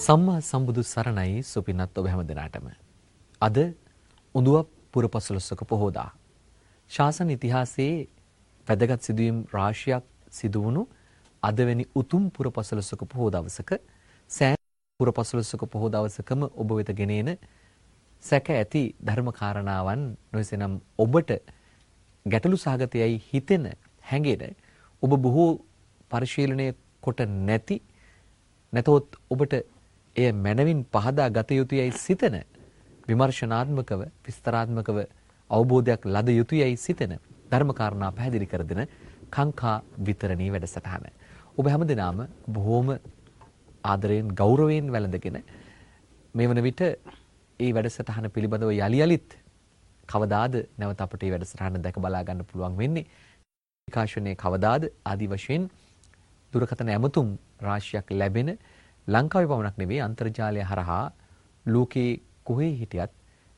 සම්මා සම්බුදු සරණයි සුපින්නත් ඔබ හැම දිනාටම. අද උඳුවප් පුරපසළොස්වක පොහෝදා. ශාසන ඉතිහාසයේ වැදගත් සිදුවීම් රාශියක් සිදු වුණු අදවැනි උතුම් පුරපසළොස්වක පොහෝ දවසක සෑම පුරපසළොස්වක පොහෝ දවසකම ඔබ වෙත ගෙනේන සැක ඇති ධර්ම කාරණාවන් නොයසනම් ඔබට ගැටලු සහගතයයි හිතෙන හැඟෙන ඔබ බොහෝ පරිශීලනය කොට නැති නැතොත් ඔබට එය මනවින් පහදා ගත යුතුයයි සිතන විමර්ශනාත්මකව විස්තරාත්මකව අවබෝධයක් ලද යුතුයයි සිතන ධර්මකාරණා පැහැදිලි කර දෙන කාංකා විතරණී වැඩසටහන. ඔබ හැමදෙනාම බොහෝම ආදරයෙන් ගෞරවයෙන් වැළඳගෙන මේ වන විට ඒ වැඩසටහන පිළිබඳව යලි යලිත් කවදාද නැවත අපට මේ වැඩසටහන දැක බලා ගන්න පුළුවන් වෙන්නේ විකාශනයේ කවදාද ආදි වශයෙන් දුරකථන ඇමතුම් රාශියක් ලැබෙන ලංකාවේ පමණක් නෙවෙයි අන්තර්ජාලය හරහා ලෝකේ කොහේ හිටියත්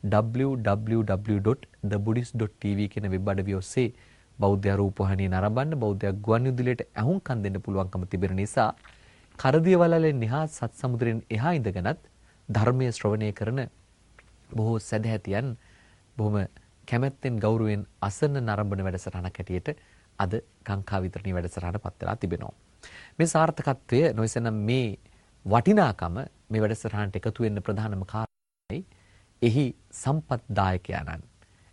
www.thebuddhist.tv කියන වෙබ් අඩවිය ඔස්සේ බෞද්ධ රූපවාහිනිය නරඹන්න බෞද්ධ ගුවන්විදුලියට ඇහුම්කන් දෙන්න පුළුවන්කම තිබෙන නිසා කරදිය වලලෙන් නිහා සත් සමුද්‍රයෙන් එහා ඉඳගෙනත් ධර්මයේ ශ්‍රවණය කරන බොහෝ සදහැතියන් බොහොම කැමැත්තෙන් ගෞරවයෙන් අසන්න නරඹන වැඩසටහනක් හැටියට අද කාංකා විතරණී වැඩසටහන පත් වෙලා තිබෙනවා. මේ සාර්ථකත්වය නොයසනම් මේ වටිනාකම මේ වැඩසටහනට එකතු වෙන්න ප්‍රධානම කාරණයි එහි සම්පත්දායකයන්න්.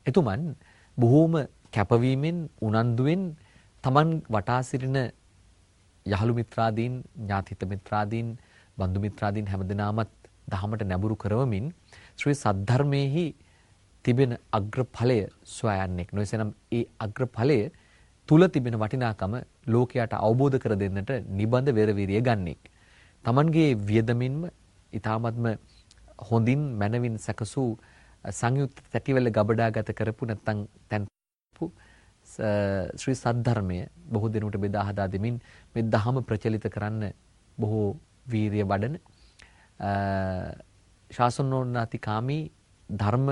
එතුමන් බොහෝම කැපවීමෙන් උනන්දුවෙන් Taman වටා සිටින යහළු මිත්‍රාදීන්, ඥාතිත මිත්‍රාදීන්, බන්දු මිත්‍රාදීන් හැමදෙනාමත් දහමට නැඹුරු කරවමින් ශ්‍රී සද්ධර්මයේහි තිබෙන අග්‍රඵලය සොයන්නේක්. නොයසනම් ඒ අග්‍රඵලය තුල තිබෙන වටිනාකම ලෝකයට අවබෝධ කර දෙන්නට නිබඳ වෙරවිරිය ගන්නෙක්. Tamanගේ වියදමින්ම ඊ타මත්ම හොඳින් මනවින් සැකසූ සංයුක්ත තැටිවල ගබඩාගත කරපු නැත්නම් තැන්පු ශ්‍රී සද්ධර්මය බොහෝ දෙනෙකුට බෙදා හදා දෙමින් මේ ධහම ප්‍රචලිත කරන්න බොහෝ වීරිය වඩන ශාසනෝන්නතිකාමී ධර්ම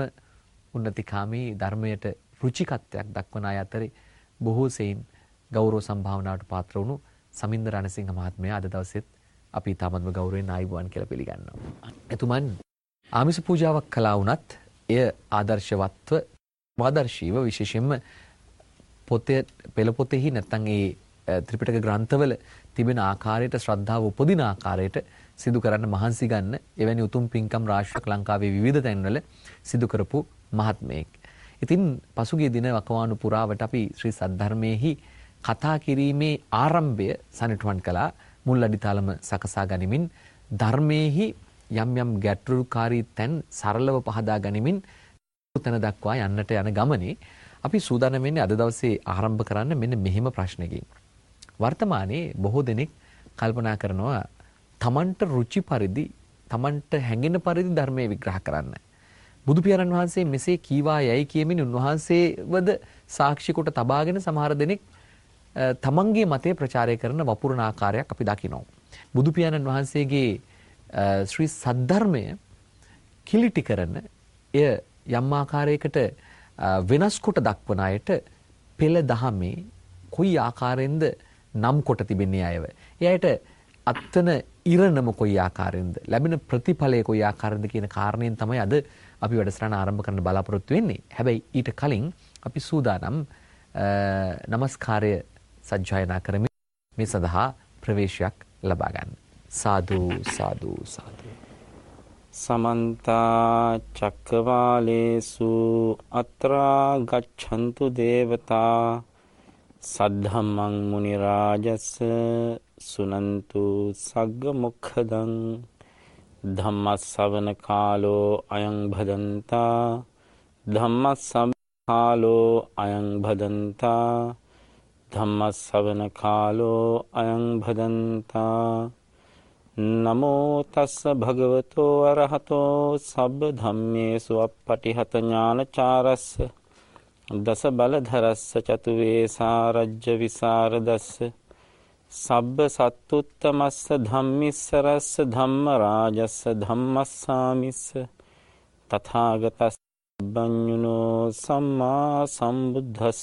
උන්නතිකාමී ධර්මයට රුචිකත්වයක් දක්වන අය අතරේ බොහෝ සෙයින් ගෞරව සම්භාවනාවට පාත්‍ර වුණු සමින්ද රණසිංහ මහත්මයා අද දවසෙත් අපි තාමත්ම ගෞරවයෙන් ආයුබෝවන් කියලා පිළිගන්නවා. එතුමන් ආමිස පූජාවක් කළා වුණත් එය ආදර්ශවත්ව ආදර්ශීව විශේෂයෙන්ම පොතේ පෙළ පොතෙහි නැත්නම් ඒ ත්‍රිපිටක ග්‍රන්ථවල තිබෙන ආකාරයට ශ්‍රද්ධාව උපදින ආකාරයට සිදු කරන්න මහන්සි ගන්න එවැනි උතුම් පින්කම් රාශියක් ලංකාවේ විවිධ තැන්වල සිදු කරපු මහත්මයෙක්. ඉතින් පසුගිය දින වකවානු පුරාවට අපි ශ්‍රී සද්ධර්මයේහි කතා කිරීමේ ආරම්භය සනිටුවන් කළා මුල් අඩිතාලම සකසා ගනිමින් ධර්මයේහි යම් යම් ගැටලුකාරී තැන් සරලව පහදා ගනිමින් තැන දක්වා යන්නට යන ගමනේ අපි සූදානම් වෙන්නේ අද දවසේ ආරම්භ කරන්න මෙන්න මෙහෙම ප්‍රශ්නකින්. වර්තමානයේ බොහෝ දෙනෙක් කල්පනා කරනවා තමන්ට රුචි පරිදි තමන්ට හැඟෙන පරිදි ධර්මයේ විග්‍රහ කරන්න. බුදු පියාණන් වහන්සේ මෙසේ කීවා යයි කියමින් උන්වහන්සේවද සාක්ෂි කොට තබාගෙන සමහර දෙනෙක් තමන්ගේ මතය ප්‍රචාරය කරන වපුරන ආකාරයක් අපි දකිනවා. බුදු පියාණන් වහන්සේගේ ශ්‍රී සද්ධර්මය කිලිටි කරන එය යම් ආකාරයකට වෙනස් කොට දක්වන අයට පෙළ දහමේ කොයි ආකාරයෙන්ද නම් කොට තිබෙන්නේ අයව. එයාට අත්තන ඉරණම කොයි ආකාරයෙන්ද ලැබෙන ප්‍රතිඵලය කොයි ආකාරයෙන්ද කියන කාරණයෙන් තමයි අද අපි වැඩසටහන ආරම්භ කරන්න බලාපොරොත්තු වෙන්නේ. හැබැයි ඊට කලින් අපි සූදානම් নমස්කාරය සජ්ජායනා කරමින් මේ සඳහා ප්‍රවේශයක් ලබා ගන්න. සාදු සාදු සාදු. සමන්ත චක්කවාලේසු අත්‍රා ගච්ඡන්තු දේවතා සද්ධම්මං මුනි රාජස් සුනන්තු සග්ග මොක්ඛදං ධම්මස්සවන කාලෝ අයං භදන්තා ධම්මස්සවන කාලෝ අයං භදන්තා ධම්මස්සවන කාලෝ අයං භදන්තා නමෝ තස්ස භගවතෝ අරහතෝ සබ්බ ධම්මේසු අප්පටිහත ඥානචාරස්ස දස බලධරස්ස චතුවේ සාරජ්‍ය විසරදස්ස සබ්බ සත්තුත්තමස්ස ධම්මිස්සරස්ස ධම්ම රාජස්ස ධම්මස්සාමිස්ස තථාගතස්ස බඤ්ඤුනෝ සම්මා සම්බුද්දස්ස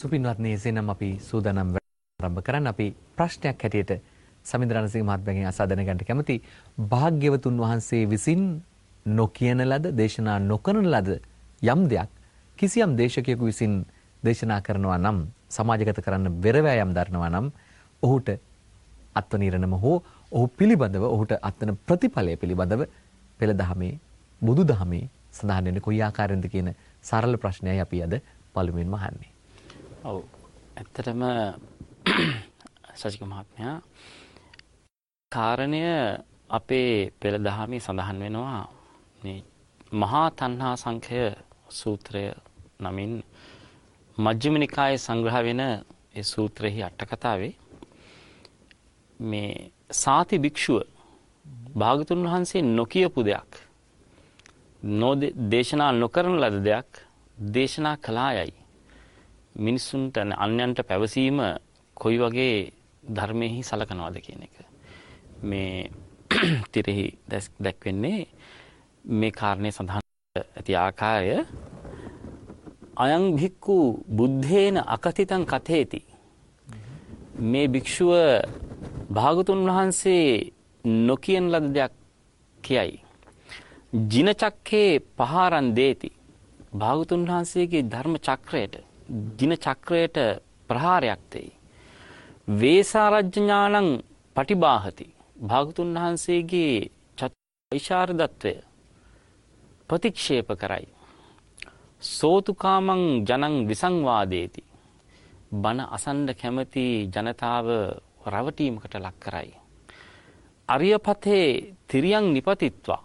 සුපින්වත්නි එසේනම් අපි සූදානම් ආරම්භ කරන්න අපි ප්‍රශ්නයක් හැටියට සමින්ද්‍ර රණසිංහ මහත්මයාගෙන් අසා දැනගන්න කැමති භාග්‍යවතුන් වහන්සේ විසින් නොකියන ලද දේශනා නොකරන ලද යම් දෙයක් කිසියම් දේශකයෙකු විසින් දේශනා කරනවා නම් සමාජගත කරන්න වෙරවැයම් දරනවා නම් ඔහුට අත්වනිරණම හෝ ඔහු පිළිබඳව ඔහුට අත්වන ප්‍රතිඵලය පිළිබඳව පෙළ දහමේ බුදු දහමේ සඳහන් වෙන්නේ කොයි ආකාරයෙන්ද කියන සරල ප්‍රශ්නයයි අපි අද පළමුවෙන්ම අහන්නේ. ඔව්. ඇත්තටම සජික මහත්මයා කාරණය අපේ පෙළ දහමේ සඳහන් වෙනවා. මේ මහා තණ්හා සංඛය සූත්‍රය නමින් මජ්ක්‍ධිම නිකායේ සංග්‍රහ වෙන ඒ සූත්‍රෙහි අට කතාවේ මේ සාති භික්ෂුව භාගතුන් වහන්සේ නොකියපු දෙයක් දේශනා නොකරන ලද දෙයක් දේශනා කළායයි මිනිස්සුන්ට අන්‍යන්ට පැවසීම කොයි වගේ ධර්මයෙහි සලකනවාද කියන එක. මේ තිරෙහි දැක්වෙන්නේ මේ කාරණය සඳහන් ඇති ආකාරය අයං භික්කු බුද්ධේන අකතිතං කතේති. මේ භික්‍ෂුව භාගතුන් වහන්සේ නොකියන ලද දෙයක් කියයි. ජිනචක්කේ පහාරන් දේති. භාගතුන් වහන්සේගේ ධර්ම චක්‍රයට දින චක්‍රයට ප්‍රහාරයක් දෙයි. වේසාරජ්ඥානං පටිබාහති. භාගතුන් වහන්සේගේ චෛශාරදත්වය ප්‍රතික්ෂේප කරයි. සෝතුකාමං ජනං විසංවාදේති. බණ අසන්ඩ කැමති ජනතාව රවටීමකට ලක් කරයි. අරියපතේ තිරියං නිපතිත්වා.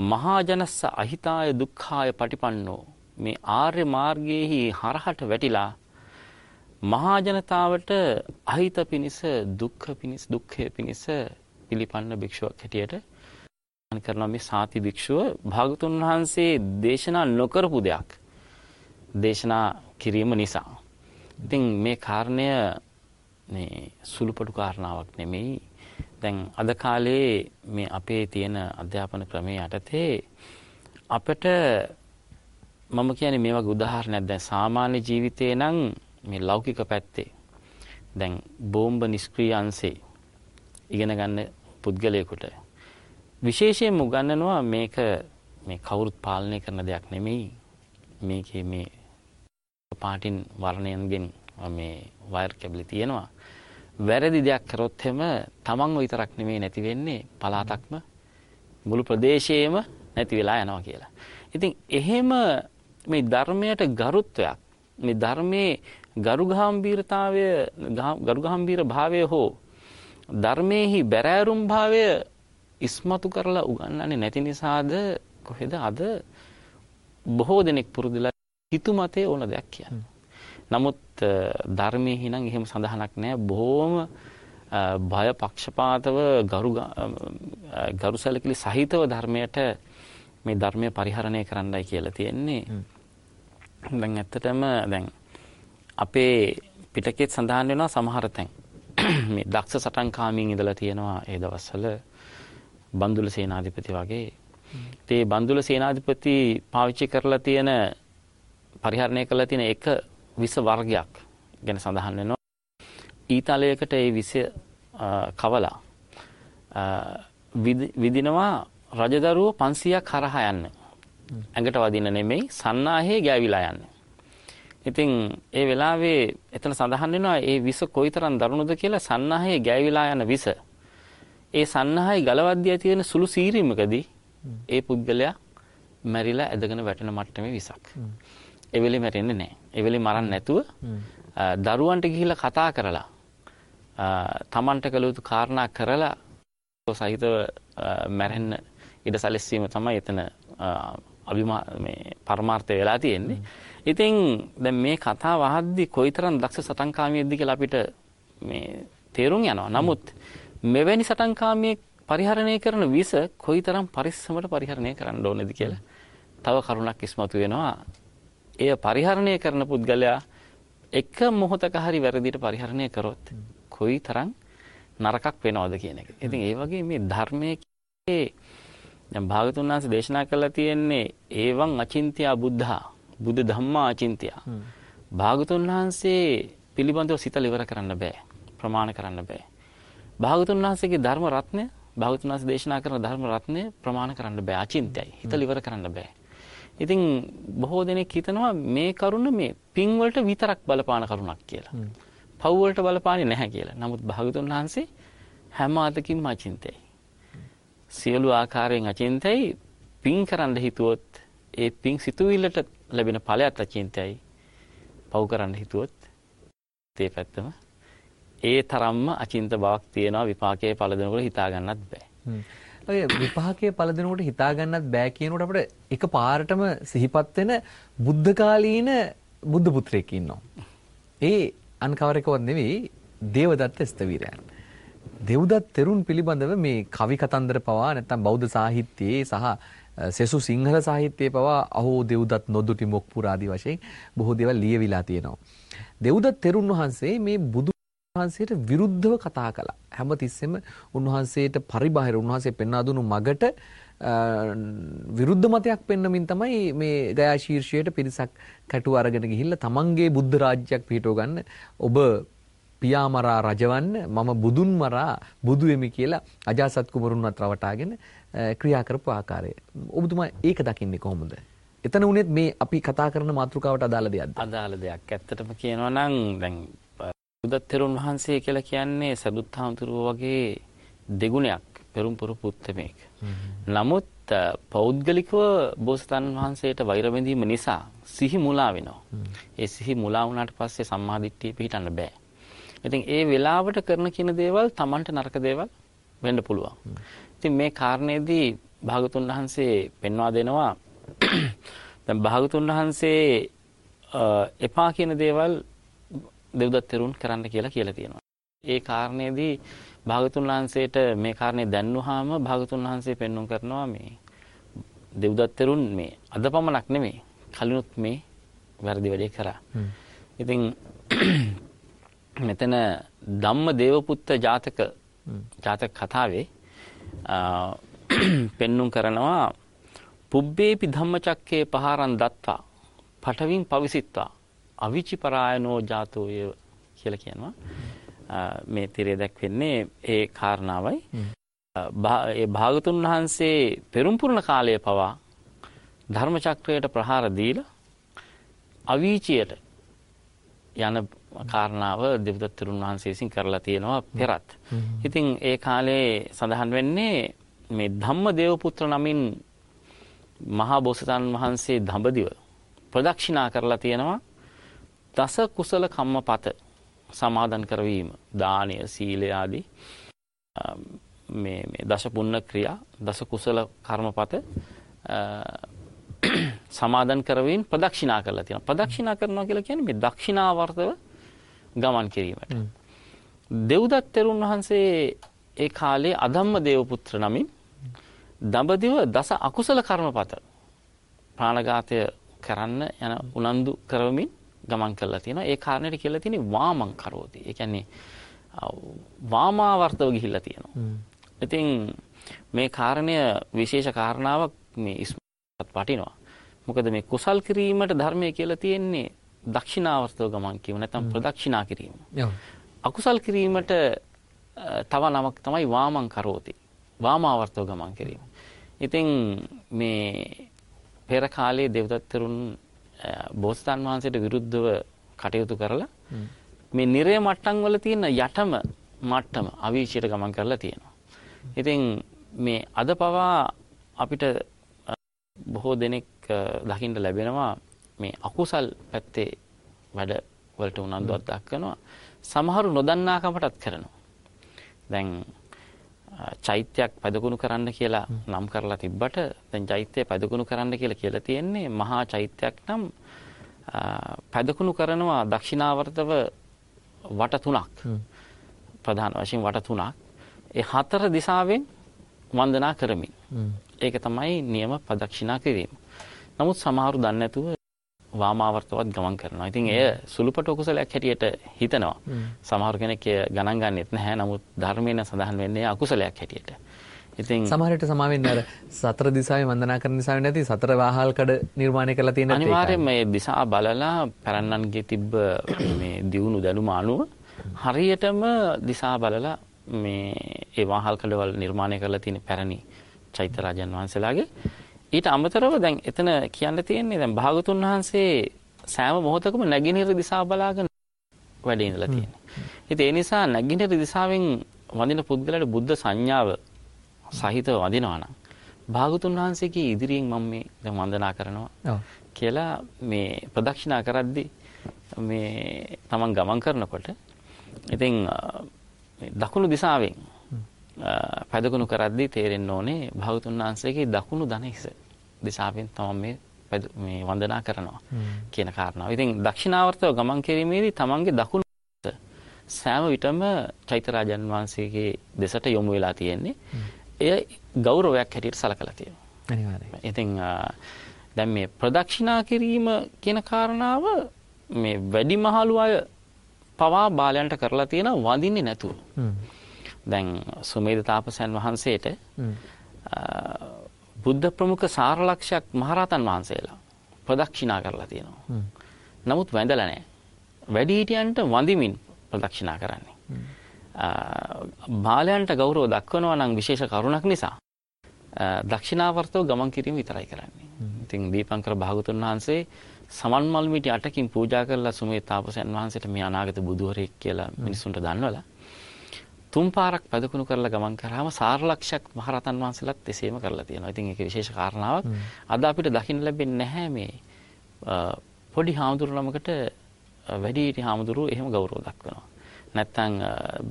මහාජනස්ස අහිතාය දුක්ඛාය පටිපන්නෝ මේ ආර්ය මාර්ගයේහි හරහට වැටිලා මහා ජනතාවට අහිත පිණිස දුක්ඛ පිණිස දුක්ඛය පිණිස පිළිපන්න භික්ෂුවක් හැටියට කරනවා මේ සාති භික්ෂුව භාගතුන් වහන්සේ දේශනා නොකරපු දෙයක් දේශනා කිරීම නිසා. ඉතින් මේ කාරණය මේ සුළුපටු කාරණාවක් නෙමෙයි. දැන් අද කාලේ මේ අපේ තියෙන අධ්‍යාපන ක්‍රමයේ යටතේ අපිට මම කියන්නේ මේ වගේ උදාහරණයක්. දැන් සාමාන්‍ය ජීවිතේ නම් මේ ලෞකික පැත්තේ. දැන් බෝම්බ නිෂ්ක්‍රීය අංශේ ඉගෙන ගන්න පුද්ගලයෙකුට. විශේෂයෙන්ම උගන්වනවා මේක මේ කවුරුත් පාලනය කරන දෙයක් නෙමෙයි. මේකේ මේ පාටින් වර්ණයන්ගෙන් මේ වයර් කැබලි තියෙනවා. වැරදි දෙයක් කරොත් එම තමන්ව විතරක් නෙමෙයි නැති වෙන්නේ පලාතක්ම මුළු ප්‍රදේශයේම නැති වෙලා යනවා කියලා. ඉතින් එහෙම මේ ධර්මයට ගරුත්වයක් මේ ධර්මයේ ගරුගාම්භීරතාවය ගරුගාම්භීර භාවය හෝ ධර්මයේහි බැරෑරුම් භාවය ඉස්මතු කරලා උගන්වන්නේ නැති නිසාද කොහෙද අද බොහෝ දෙනෙක් පුරුදුලා හිතුමතේ ඕන දෙයක් කියන්නේ. නමුත් ධර්මයේ හිනම් එහෙම සඳහනක් නැහැ. බොහෝම භය පක්ෂපාතව ගරු ගරුසැලකිලි සහිතව ධර්මයට මේ ධර්මය පරිහරණය කරන්නයි කියලා තියෙන්නේ. දැන් ඇත්තටම දැන් අපේ පිටකෙත් සඳහන් වෙනවා සමහර තැන් මේ දක්ෂ සටන්කාමීන් ඉඳලා තියෙනවා ඒ දවස්වල බන්දුල සේනාධිපති වගේ. ඒ බන්දුල සේනාධිපති පාවිච්චි කරලා තියෙන පරිහරණය කරලා තියෙන එක විස වර්ගයක් ගැන සඳහන් වෙනවා. ඊතලයකට ඒ විස කවලා විදිනවා රජදරුව 500ක් හරහා යන්න. ඇඟට වදින්න නෙමෙයි සන්නාහේ ගෑවිලා යන්නේ. ඉතින් ඒ වෙලාවේ එතන සඳහන් වෙනවා ඒ විස කොයිතරම් දරුණුද කියලා සන්නාහේ ගෑවිලා යන විස ඒ සන්නහයි ගලවද්දී ඇති වෙන සුළු සීරීමකදී ඒ පුද්ගලයා මැරිලා ඇදගෙන වැටෙන මට්ටමේ විසක්. ඒ වෙලේ මැරෙන්නේ නැහැ. ඒ වෙලේ මරන්න නැතුව දරුවන්ට ගිහිල්ලා කතා කරලා තමන්ට කළ යුතු කාරණා කරලා සහිතව මැරෙන්න ඉඩ සැලැස්වීම තමයි එතන අභිමා මේ පරමාර්ථය වෙලා තියෙන්නේ. ඉතින් දැන් මේ කතාව අහද්දි කොයිතරම් දක්ෂ සටන්කාමියෙක්ද කියලා අපිට මේ තේරුම් යනවා. නමුත් මෙවැනි සටන්කාමියෙක් පරිහරණය කරන විස කොයිතරම් පරිස්සමට පරිහරණය කරන්න ඕනේද කියලා තව කරුණක් ඉස්මතු වෙනවා. එය පරිහරණය කරන පුද්ගලයා එක මොහොතක හරි වැරදිට පරිහරණය කරොත් කොයිතරම් නරකක් වෙනවද කියන එක. ඉතින් ඒ වගේ මේ ධර්මයේ දැන් භාගතුන් වහන්සේ දේශනා කළා තියෙන්නේ ඒවං අචින්ත්‍යා බුද්ධා බුදු ධම්මා අචින්ත්‍යා. භාගතුන් වහන්සේ පිළිබඳව සිත ඉවර කරන්න බෑ. ප්‍රමාණ කරන්න බෑ. භාගතුන් වහන්සේගේ ධර්ම රත්නය භාගතුන් වහන්සේ දේශනා කරන ධර්ම රත්නය ප්‍රමාණ කරන්න බෑ. අචින්ත්‍යයි. හිත ඉවර කරන්න බෑ. ඉතින් බොහෝ දෙනෙක් හිතනවා මේ කරුණ මේ පින් වලට විතරක් බලපාන කරුණක් කියලා. පව් වලට බලපාන්නේ නැහැ කියලා. නමුත් භාගතුන් වහන්සේ හැම අතකින්ම අචින්තයයි. සියලු ආකාරයෙන් අචින්තයයි පින් කරන්න හිතුවොත් ඒ පින් සිතුවිල්ලට ලැබෙන ඵලයත් අචින්තයයි. පව් කරන්න හිතුවොත් ඒ පැත්තම ඒ තරම්ම අචින්ත බවක් තියෙනවා විපාකයේ ඵල දෙනකොට හිතා ගන්නත් බෑ. ඔය විපාකයේ ඵල දෙනකොට හිතා ගන්නත් බෑ කියනකොට අපිට එක පාරටම සිහිපත් වෙන බුද්ධ කාලීන බුද්ධ පුත්‍රයෙක් ඉන්නවා. ඒ අන් කවරකවත් නෙවෙයි දේවදත්ත ස්තවීරයන්. දෙව්දත් තෙරුන් පිළිබඳව මේ කවි කතන්දර පවා නැත්නම් බෞද්ධ සාහිත්‍යයේ සහ සෙසු සිංහල සාහිත්‍යයේ පවා අහෝ දෙව්දත් නොදුටි මොක් පුරාදී වශයෙන් බොහෝ දේවල් ලියවිලා තියෙනවා. දෙව්දත් තෙරුන් වහන්සේ මේ බුදු වහන්සේට විරුද්ධව කතා කළා. හැම තිස්සෙම උන්වහන්සේට පරිබාහිර උන්වහන්සේ පෙන්වා දුණු මගට විරුද්ධ මතයක් පෙන්වමින් තමයි මේ ගයා ශීර්ෂයට පිරිසක් කැටුව අරගෙන ගිහිල්ලා තමන්ගේ බුද්ධ රාජ්‍යයක් පිහිටව ගන්න ඔබ පියාමරා රජවන්න මම බුදුන් මරා බුදු වෙමි කියලා අජාසත් කුමරුන්වත් රවටාගෙන ක්‍රියා කරපු ආකාරය. ඔබතුමා ඒක දකින්නේ කොහොමද? එතන උනේත් මේ අපි කතා කරන මාතෘකාවට අදාළ දෙයක්ද? අදාළ දෙයක්. ඇත්තටම කියනවා නම් දැන් බුදත් තෙරුන් වහන්සේ කියලා කියන්නේ සදුත් හාමුදුරුවෝ වගේ දෙගුණයක් පෙරම් පුරුපු උත්තමයෙක්. නමුත් පෞද්ගලිකව බෝසතාණන් වහන්සේට වෛර බැඳීම නිසා සිහි මුලා වෙනවා. ඒ සිහි මුලා වුණාට පස්සේ සම්මාදිට්ඨිය පිහිටන්න බෑ. ඉතින් ඒ වෙලාවට කරන කියන දේවල් Tamanට නරක දේවල් වෙන්න පුළුවන්. ඉතින් මේ කාරණේදී භාගතුන් වහන්සේ පෙන්වා දෙනවා දැන් භාගතුන් වහන්සේ එපා කියන දේවල් දෙව්දත් තෙරුන් කරන්න කියලා කියලා තියෙනවා. ඒ කාරණේදී භාගතුන් වහන්සේට මේ කාරණේ දැන්වහම භාගතුන් වහන්සේ පෙන්වුම් කරනවා මේ දෙව්දත් තෙරුන් මේ අද පමණක් නෙමෙයි කලිනුත් මේ වැරදි වැඩේ කරා. ඉතින් මෙතන ධම්ම දේවපුත්ත ජාතක ජාතක කතාවේ පෙන්눔 කරනවා පුබ්බේපි ධම්මචක්කේ පහරන් දත්තා පටවින් පවිසිත්වා අවිචි පරායනෝ ජාතෝය කියලා කියනවා. මේ තිරේ දැක්වෙන්නේ ඒ කාරණාවයි. ඒ භාගතුන් වහන්සේ පෙරම්පුරණ කාලය පවා ධර්මචක්‍රයට ප්‍රහාර දීලා අවීචියට යන කාරණාව දෙව්දත් තෙරුන් වහන්සේ විසින් කරලා තියෙනවා පෙරත්. ඉතින් ඒ කාලේ සඳහන් වෙන්නේ මේ ධම්ම දේවපුත්‍ර නමින් මහා බෝසතාණන් වහන්සේ දඹදිව ප්‍රදක්ෂිනා කරලා තියෙනවා දස කුසල කම්මපත සමාදන් කරවීම දානය සීලය ආදී මේ මේ දස පුන්න ක්‍රියා දස කුසල කර්මපත සමාදන් කරවීම ප්‍රදක්ෂිනා කරලා තියෙනවා ප්‍රදක්ෂිනා කරනවා කියලා කියන්නේ මේ දක්ෂිනාවර්තව ගමන් කිරීමට දෙව්දත් තෙරුන් වහන්සේ ඒ කාලේ අධම්ම දේවපුත්‍ර නමින් දඹදිව දස අකුසල කර්මපත ප්‍රාණඝාතය කරන්න යන උනන්දු කරවමින් ගමන් කරලා තියෙනවා. ඒ කාරණේට කියලා තියෙන්නේ වාමං කරෝති. ඒ කියන්නේ වාමාවර්තව ගිහිල්ලා තියෙනවා. ඉතින් මේ කාරණය විශේෂ කාරණාවක් මේ ඉස්මත් වටිනවා. මොකද මේ කුසල් කිරීමට ධර්මය කියලා තියෙන්නේ දක්ෂිනාවර්තව ගමන් කිරීම නැත්නම් ප්‍රදක්ෂිනා කිරීම. අකුසල් කිරීමට තව නමක් තමයි වාමං කරෝති. වාමාවර්තව ගමන් කිරීම. ඉතින් මේ පෙර කාලයේ දෙව්දත්තරුන් බෝසතාන් වහන්සේට විරුද්ධව කටයුතු කරලා මේ නිරය මට්ටම් වල තියෙන යටම මට්ටම අවීචයට ගමන් කරලා තියෙනවා. ඉතින් මේ අද පවා අපිට බොහෝ දෙනෙක් දකින්න ලැබෙනවා මේ අකුසල් පැත්තේ වැඩ වලට උනන්දුවක් දක්වනවා. සමහරු නොදන්නාකමටත් කරනවා. දැන් චෛත්‍යයක් පැදකුණු කරන්න කියලා නම් කරලා තිබ්බට දැන් චෛත්‍යය පැදකුණු කරන්න කියලා කියලා තියෙන්නේ මහා චෛත්‍යයක් නම් පැදකුණු කරනවා දක්ෂිනාවර්තව වට තුනක්. ප්‍රධාන වශයෙන් වට තුනක්. ඒ හතර දිසාවෙන් වන්දනා කරමින්. ඒක තමයි නියම ප්‍රදක්ෂිනා කිරීම. නමුත් සමහරු දන්නේ නැතුව වාමාවර්තවත් ගමන් කරනවා. ඉතින් එය සුළුපට කුසලයක් හැටියට හිතනවා. සමහර කෙනෙක් ගණන් ගන්නෙත් නැහැ. නමුත් ධර්මයෙන් සඳහන් වෙන්නේ අකුසලයක් හැටියට. ඉතින් සමහරට සමාවෙන්න අර සතර දිසාවේ වන්දනා කරන නිසා නැති සතර වාහල් කඩ නිර්මාණය කරලා තියෙන අනිවාර්යයෙන්ම මේ දිසා බලලා පැරන්නන්ගේ තිබ්බ මේ දියුණු දැනුම අනුව හරියටම දිසා බලලා මේ ඒ වාහල් කඩවල නිර්මාණය කරලා තියෙන පැරණි චෛත්‍ය රාජන් වහන්සේලාගේ ඊට අමතරව දැන් එතන කියන්න තියෙන්නේ දැන් භාගතුන් වහන්සේ සෑම මොහොතකම නැගිනහිර දිසා බලාගෙන වැඩ ඉඳලා තියෙනවා. ඉතින් ඒ නිසා නැගිනහිර දිසාවෙන් වඳින පුද්ගලයාට බුද්ධ සංඥාව සහිතව වඳිනවා නම් භාගතුන් වහන්සේගේ ඉදිරියෙන් මම මේ දැන් වන්දනා කරනවා කියලා මේ ප්‍රදක්ෂිනා කරද්දී මේ තමන් ගමන් කරනකොට ඉතින් දකුණු දිසාවෙන් පැදකුණු කරද්දී තේරෙන්න ඕනේ භාගතුන් වහන්සේගේ දකුණු දණහිස දිසාවෙන් තමන් මේ මේ වන්දනා කරනවා කියන කාරණාව. ඉතින් දක්ෂිනාවර්තව ගමන් කිරීමේදී තමන්ගේ දකුණු සෑම විටම චෛත්‍ය රාජන් වහන්සේගේ දෙසට යොමු වෙලා තියෙන්නේ. එය ගෞරවයක් හැටියට සලකලා තියෙනවා. අනිවාර්යයෙන්. ඉතින් දැන් මේ ප්‍රදක්ෂිනා කිරීම කියන කාරණාව මේ වැඩිමහලු අය පවා බාලයන්ට කරලා තියෙන වඳින්නේ නැතුව. දැන් සුමේද තාපසයන් වහන්සේට බුද්ධ ප්‍රමුඛ සාරලක්ෂයක් මහරහතන් වහන්සේලා ප්‍රදක්ෂිනා කරලා තියෙනවා. නමුත් වැඳලා නැහැ. වැඩිහිටියන්ට වඳිමින් ප්‍රදක්ෂිනා කරන්නේ. බාලයන්ට ගෞරව දක්වනවා නම් විශේෂ කරුණක් නිසා දක්ෂිනාවර්තව ගමන් කිරීම විතරයි කරන්නේ. ඉතින් දීපංකර භාගතුන් වහන්සේ සමන් මල් මිටි අටකින් පූජා කරලා සුමේ තාපසයන් වහන්සේට මේ අනාගත බුදුවරයෙක් කියලා මිනිසුන්ට දන්වලා තුන් පාරක් පැදකුණු කරලා ගමන් කරාම සාරලක්ෂයක් මහරතන් වහන්සේලාත් එසේම කරලා තියෙනවා. ඉතින් ඒක විශේෂ කාරණාවක්. අද අපිට දකින්න ලැබෙන්නේ නැහැ මේ පොඩි හාමුදුරුවමකට වැඩිහිටි හාමුදුරුවෝ එහෙම ගෞරව දක්වනවා. නැත්තම්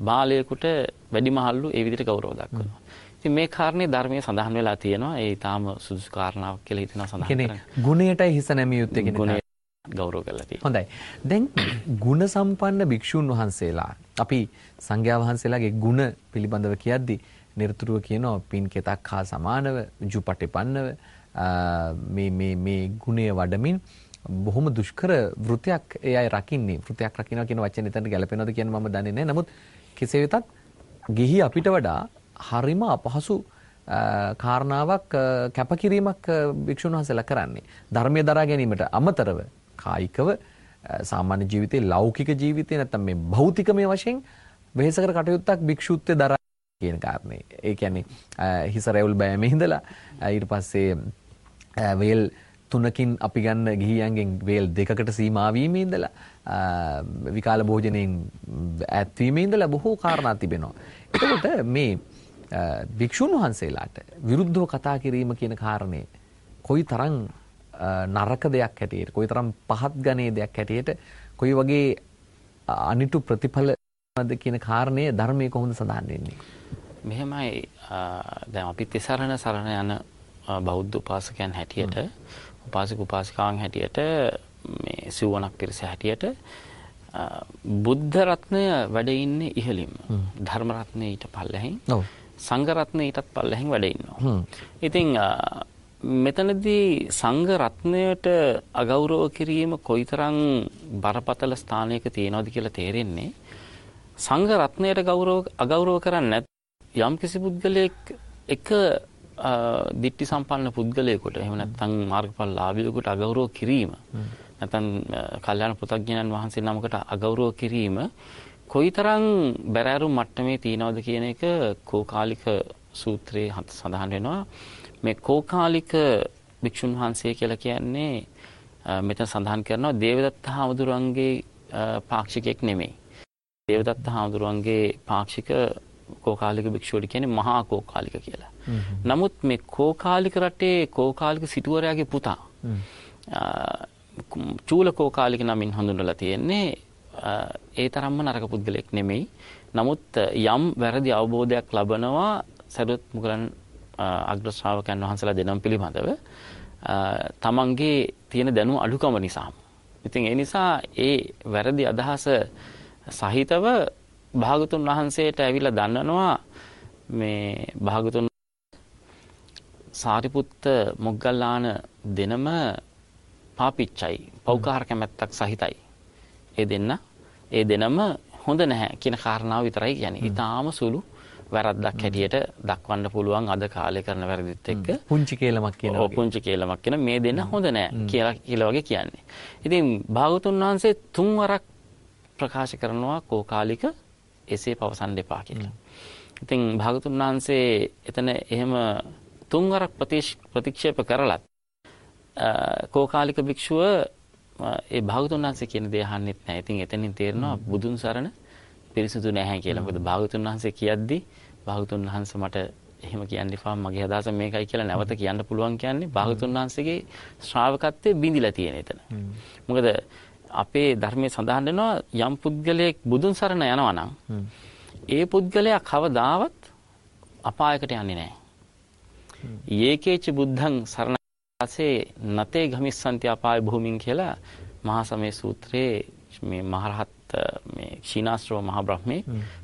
බාලයෙකුට වැඩිමහල්ලු ඒ විදිහට ගෞරව දක්වනවා. ඉතින් මේ කාරණේ ධර්මයේ සඳහන් වෙලා තියෙනවා. ඒ ඊටාම සුදුසු කාරණාවක් කියලා හිතනවා සඳහන් කරන්නේ. ගුණයටයි හිස නැමිය යුත්තේ කියන ගෞරව කරලා තියෙනවා. හොඳයි. දැන් ගුණ සම්පන්න භික්ෂුන් වහන්සේලා අපි සංඝයා වහන්සේලාගේ ගුණ පිළිබඳව කියද්දී නිරතුරුව කියනවා පින් කෙතක් හා සමානව ජුපටිපන්නව මේ මේ මේ ගුණය වඩමින් බොහොම දුෂ්කර වෘතයක් ඒ අය රකින්නේ. වෘතයක් රකින්නවා කියන වචනේ එතනට ගැලපෙනවද කියන මම දන්නේ නැහැ. නමුත් කෙසේ වෙතත් ගිහි අපිට වඩා හරිම අපහසු කාරණාවක් කැපකිරීමක් භික්ෂුන් වහන්සේලා කරන්නේ. ධර්මයේ දරා ගැනීමට අමතරව කායිකව සාමාන්‍ය ජීවිතේ ලෞකික ජීවිතේ නැත්තම් මේ භෞතිකමය වශයෙන් වෙහෙසකර කටයුත්තක් භික්ෂුත්වයේ දරා කියන කාරණේ. ඒ කියන්නේ හිස රැවුල් බෑමේ ඉඳලා ඊට පස්සේ වේල් තුනකින් අපි ගන්න ගිහියන්ගෙන් වේල් දෙකකට සීමා වීමේ ඉඳලා විකාල භෝජනයෙන් ඈත්වීමේ ඉඳලා බොහෝ කාරණා තිබෙනවා. එතකොට මේ භික්ෂුන් වහන්සේලාට විරුද්ධව කතා කිරීම කියන කාරණේ කොයි තරම් නරක දෙයක් හැටියට කොයි තරම් පහත් ගණේ දෙයක් හැටියට කොයි වගේ අනිටු ප්‍රතිඵලද කියන කාරණය ධර්මයේ කොහොමද සඳහන් වෙන්නේ? මෙහෙමයි දැන් අපි තිසරණ සරණ යන බෞද්ධ උපාසකයන් හැටියට උපාසක උපාසිකාවන් හැටියට මේ සිව්වණක් පිරිස හැටියට බුද්ධ රත්නය වැඩ ඉන්නේ ඉහළින්ම. ධර්ම රත්නය ඊට පල්ලෙහින්. ඔව්. සංඝ රත්නය ඊටත් පල්ලෙහින් වැඩ ඉන්නවා. ඉතින් මෙතනදී සංඝ රත්නයට අගෞරව කිරීම කොයිතරම් බරපතල ස්ථානයක තියෙනවද කියලා තේරෙන්නේ සංඝ රත්නයට ගෞරව අගෞරව කරන්නේ යම් කිසි පුද්ගලයෙක් එක දිට්ටි සම්පන්න පුද්ගලයෙකුට එහෙම නැත්නම් මාර්ගඵල ලාභියෙකුට අගෞරව කිරීම නැත්නම් කල්යාණ පෘථග්ජනයන් වහන්සේ නමකට අගෞරව කිරීම කොයිතරම් බැරෑරුම් මට්ටමේ තියනවද කියන එක කෝකාලික සූත්‍රයේ සඳහන් වෙනවා මේ කෝකාලික භික්ෂුන් වහන්සේ කියලා කියන්නේ මෙතන සඳහන් කරනවා දේවදත්ත හාමුදුරන්ගේ පාක්ෂිකෙක් නෙමෙයි දේවදත්ත හාමුදුරන්ගේ පාක්ෂික කෝකාලික භික්ෂුවට කියන්නේ මහා කෝකාලික කියලා. නමුත් මේ කෝකාලික රටේ කෝකාලික සිටුවරයාගේ පුතා චූල කෝකාලික නමින් හඳුන්වලා තියෙන්නේ ඒ තරම්ම නරක පුද්ගලෙක් නෙමෙයි. නමුත් යම් වැරදි අවබෝධයක් ලබනවා සරුවත් මුගලන් අග්‍ර ශ්‍රාවකයන් වහන්සේලා දෙනම් පිළිබඳව තමන්ගේ තියෙන දැනුම අඩුකම නිසා. ඉතින් ඒ නිසා ඒ වැරදි අදහස සහිතව භාගතුන් වහන්සේට ඇවිල්ලා දන්නනවා මේ භාගතුන් සාරිපුත්ත මොග්ගල්ලාන දෙනම පාපිච්චයි පෞකාර කැමැත්තක් සහිතයි. ඒ දෙන්න ඒ දෙනම හොඳ නැහැ කියන කාරණාව විතරයි කියන්නේ. ඊටාම සුළු වැරද්දක් හැටියට දක්වන්න පුළුවන් අද කාලේ කරන වැරදිත් එක්ක. පුංචි කේලමක් කියන ඔව් පුංචි කේලමක් කියන මේ දෙන්න හොඳ නෑ කියලා කියලා වගේ කියන්නේ. ඉතින් භාගතුන් වහන්සේ තුන් වරක් ප්‍රකාශ කරනවා කෝකාලික එසේ පවසන් දෙපා කියලා. ඉතින් භාගතුන් වහන්සේ එතන එහෙම තුන් වරක් ප්‍රතික්ෂේප කරලත් කෝකාලික භික්ෂුව ඒ භාගතුන් වහන්සේ කියන දේ අහන්නෙත් නැහැ. ඉතින් එතනින් තේරෙනවා බුදුන් සරණ පිරිසිදු නැහැ කියලා. මොකද භාගතුන් වහන්සේ කියද්දි භාගතුන් වහන්සේ මට එහෙම කියන්න එපා මගේ අදහස මේකයි කියලා නැවත කියන්න පුළුවන් කියන්නේ භාගතුන් වහන්සේගේ ශ්‍රාවකත්වයේ බිඳිලා තියෙන එතන. මොකද අපේ ධර්මයේ සඳහන් වෙනවා යම් පුද්ගලයෙක් බුදුන් සරණ යනවා නම් ඒ පුද්ගලයා කවදාවත් අපායකට යන්නේ නැහැ. යේකේච බුද්ධං සරණ සේ නතේ ගමිස්සන්ති අපාය භූමින් කියලා මහා සමය සූත්‍රයේ මේ මහරහත් මේ ක්ෂීනාශ්‍රව මහ බ්‍රහ්මේ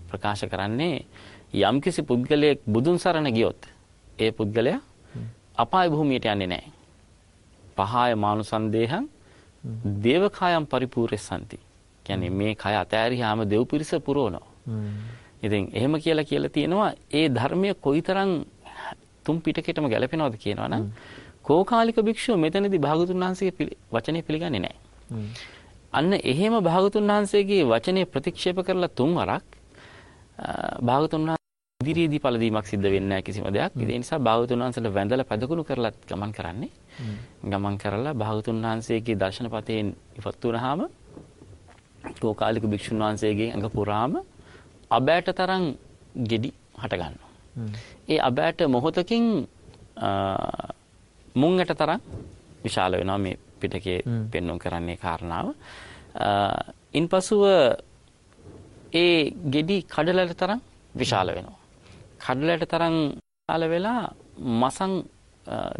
ප්‍රකාශ කරන්නේ යම්කිසි පුද්ගලයෙක් බුදුන් සරණ ගියොත් ඒ පුද්ගලයා අපාය භූමියට යන්නේ නැහැ. පහය මානුසන්දේහං දේවකායම් පරිපූර්ණසන්ති. කියන්නේ මේ කය අතෑරියාම දෙව් පිරිස පුරවනවා. ඉතින් එහෙම කියලා කියලා තියෙනවා ඒ ධර්මය කොයිතරම් තුන් පිටකෙටම ගැලපෙනවද කියනවනම් කෝකාලික භික්ෂුව මෙතනදී භාගතුන් වහන්සේගේ වචනේ පිළිගන්නේ නැහැ. අන්න එහෙම භාගතුන් වහන්සේගේ වචනේ ප්‍රතික්ෂේප කරලා තුන් වරක් භාගතුන් වහන්සේ ඉදිරියේදී පළදීමක් සිද්ධ වෙන්නේ නැහැ කිසිම දෙයක්. ඒ නිසා භාගතුන් වහන්සේට වැඳලා පැදකුණු කරලා ගමන් කරන්නේ. ගමන් කරලා භාගතුන් වහන්සේගේ දර්ශනපතේන් ඉවත් වුණාම කෝකාලික භික්ෂුන් වහන්සේගේ ඇඟ පුරාම අබෑට තරම් ගෙඩි හට ගන්නවා. ඒ අබෑට මොහොතකින් මුංගට තරම් විශාල වෙනවා මේ පිටකේ පෙන්වුම් කරන්නේ කාරණාව. ඉන්පසුව ඒ ගෙඩි කඩලට තරම් විශාල වෙනවා. කඩලට තරම් විශාල වෙලා මසන්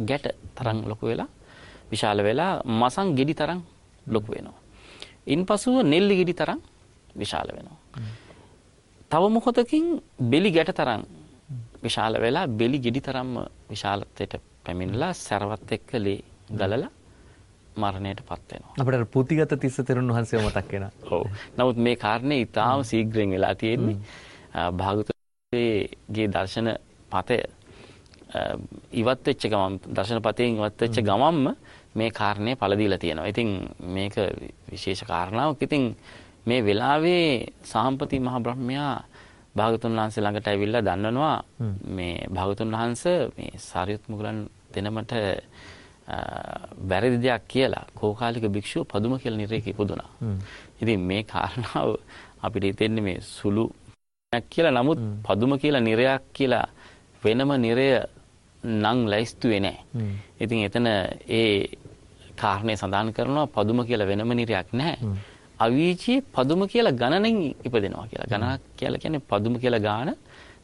ගැට තරම් ලොකු වෙලා විශාල වෙලා මසන් ගෙඩි තරම් ලොකු වෙනවා. ඉන්පසුව නෙල්ලි ගෙඩි තරම් විශාල වෙනවා. තව මොහොතකින් බෙලි ගැට තරම් විශාල වෙලා බෙලි ගෙඩි තරම්ම විශාලත්වයට පැමිණලා සරවත් එක්ක ලේ ගලලා මරණයට පත් වෙනවා. අපිට පුතිගත තිස්ස තෙරුන් වහන්සේ මතක් වෙනවා. ඔව්. නමුත් මේ කාරණේ ඊටාම ශීඝ්‍රයෙන් වෙලා තියෙන්නේ. භාගතුන්ගේ දර්ශන පතය ඉවත් වෙච්ච ගමන් දර්ශන පතයෙන් ඉවත් වෙච්ච ගමන්ම මේ කාරණේ පළ දීලා තියෙනවා. ඉතින් මේක විශේෂ කාරණාවක්. ඉතින් මේ වෙලාවේ සාම්පති මහ බ්‍රහ්මයා භාගතුන් වහන්සේ ළඟට ඇවිල්ලා දන්නනවා මේ භාගතුන් වහන්සේ මේ සාරියුත් මුගලන් දෙනමට වැරදි දෙයක් කියලා කෝකාලික භික්ෂුව පදුම කියලා නිරේක ඉපදුනා. ඉතින් මේ කාරණාව අපිට හිතෙන්නේ මේ සුළු කියලා නමුත් පදුම කියලා නිරයක් කියලා වෙනම නිරය නම් ලැයිස්තුවේ නැහැ. ඉතින් එතන ඒ කාරණේ සඳහන් කරනවා පදුම කියලා වෙනම නිරයක් නැහැ. අවීචියේ පදුම කියලා ගණනෙන් ඉපදෙනවා කියලා. ගණනක් කියලා කියන්නේ පදුම කියලා ගාන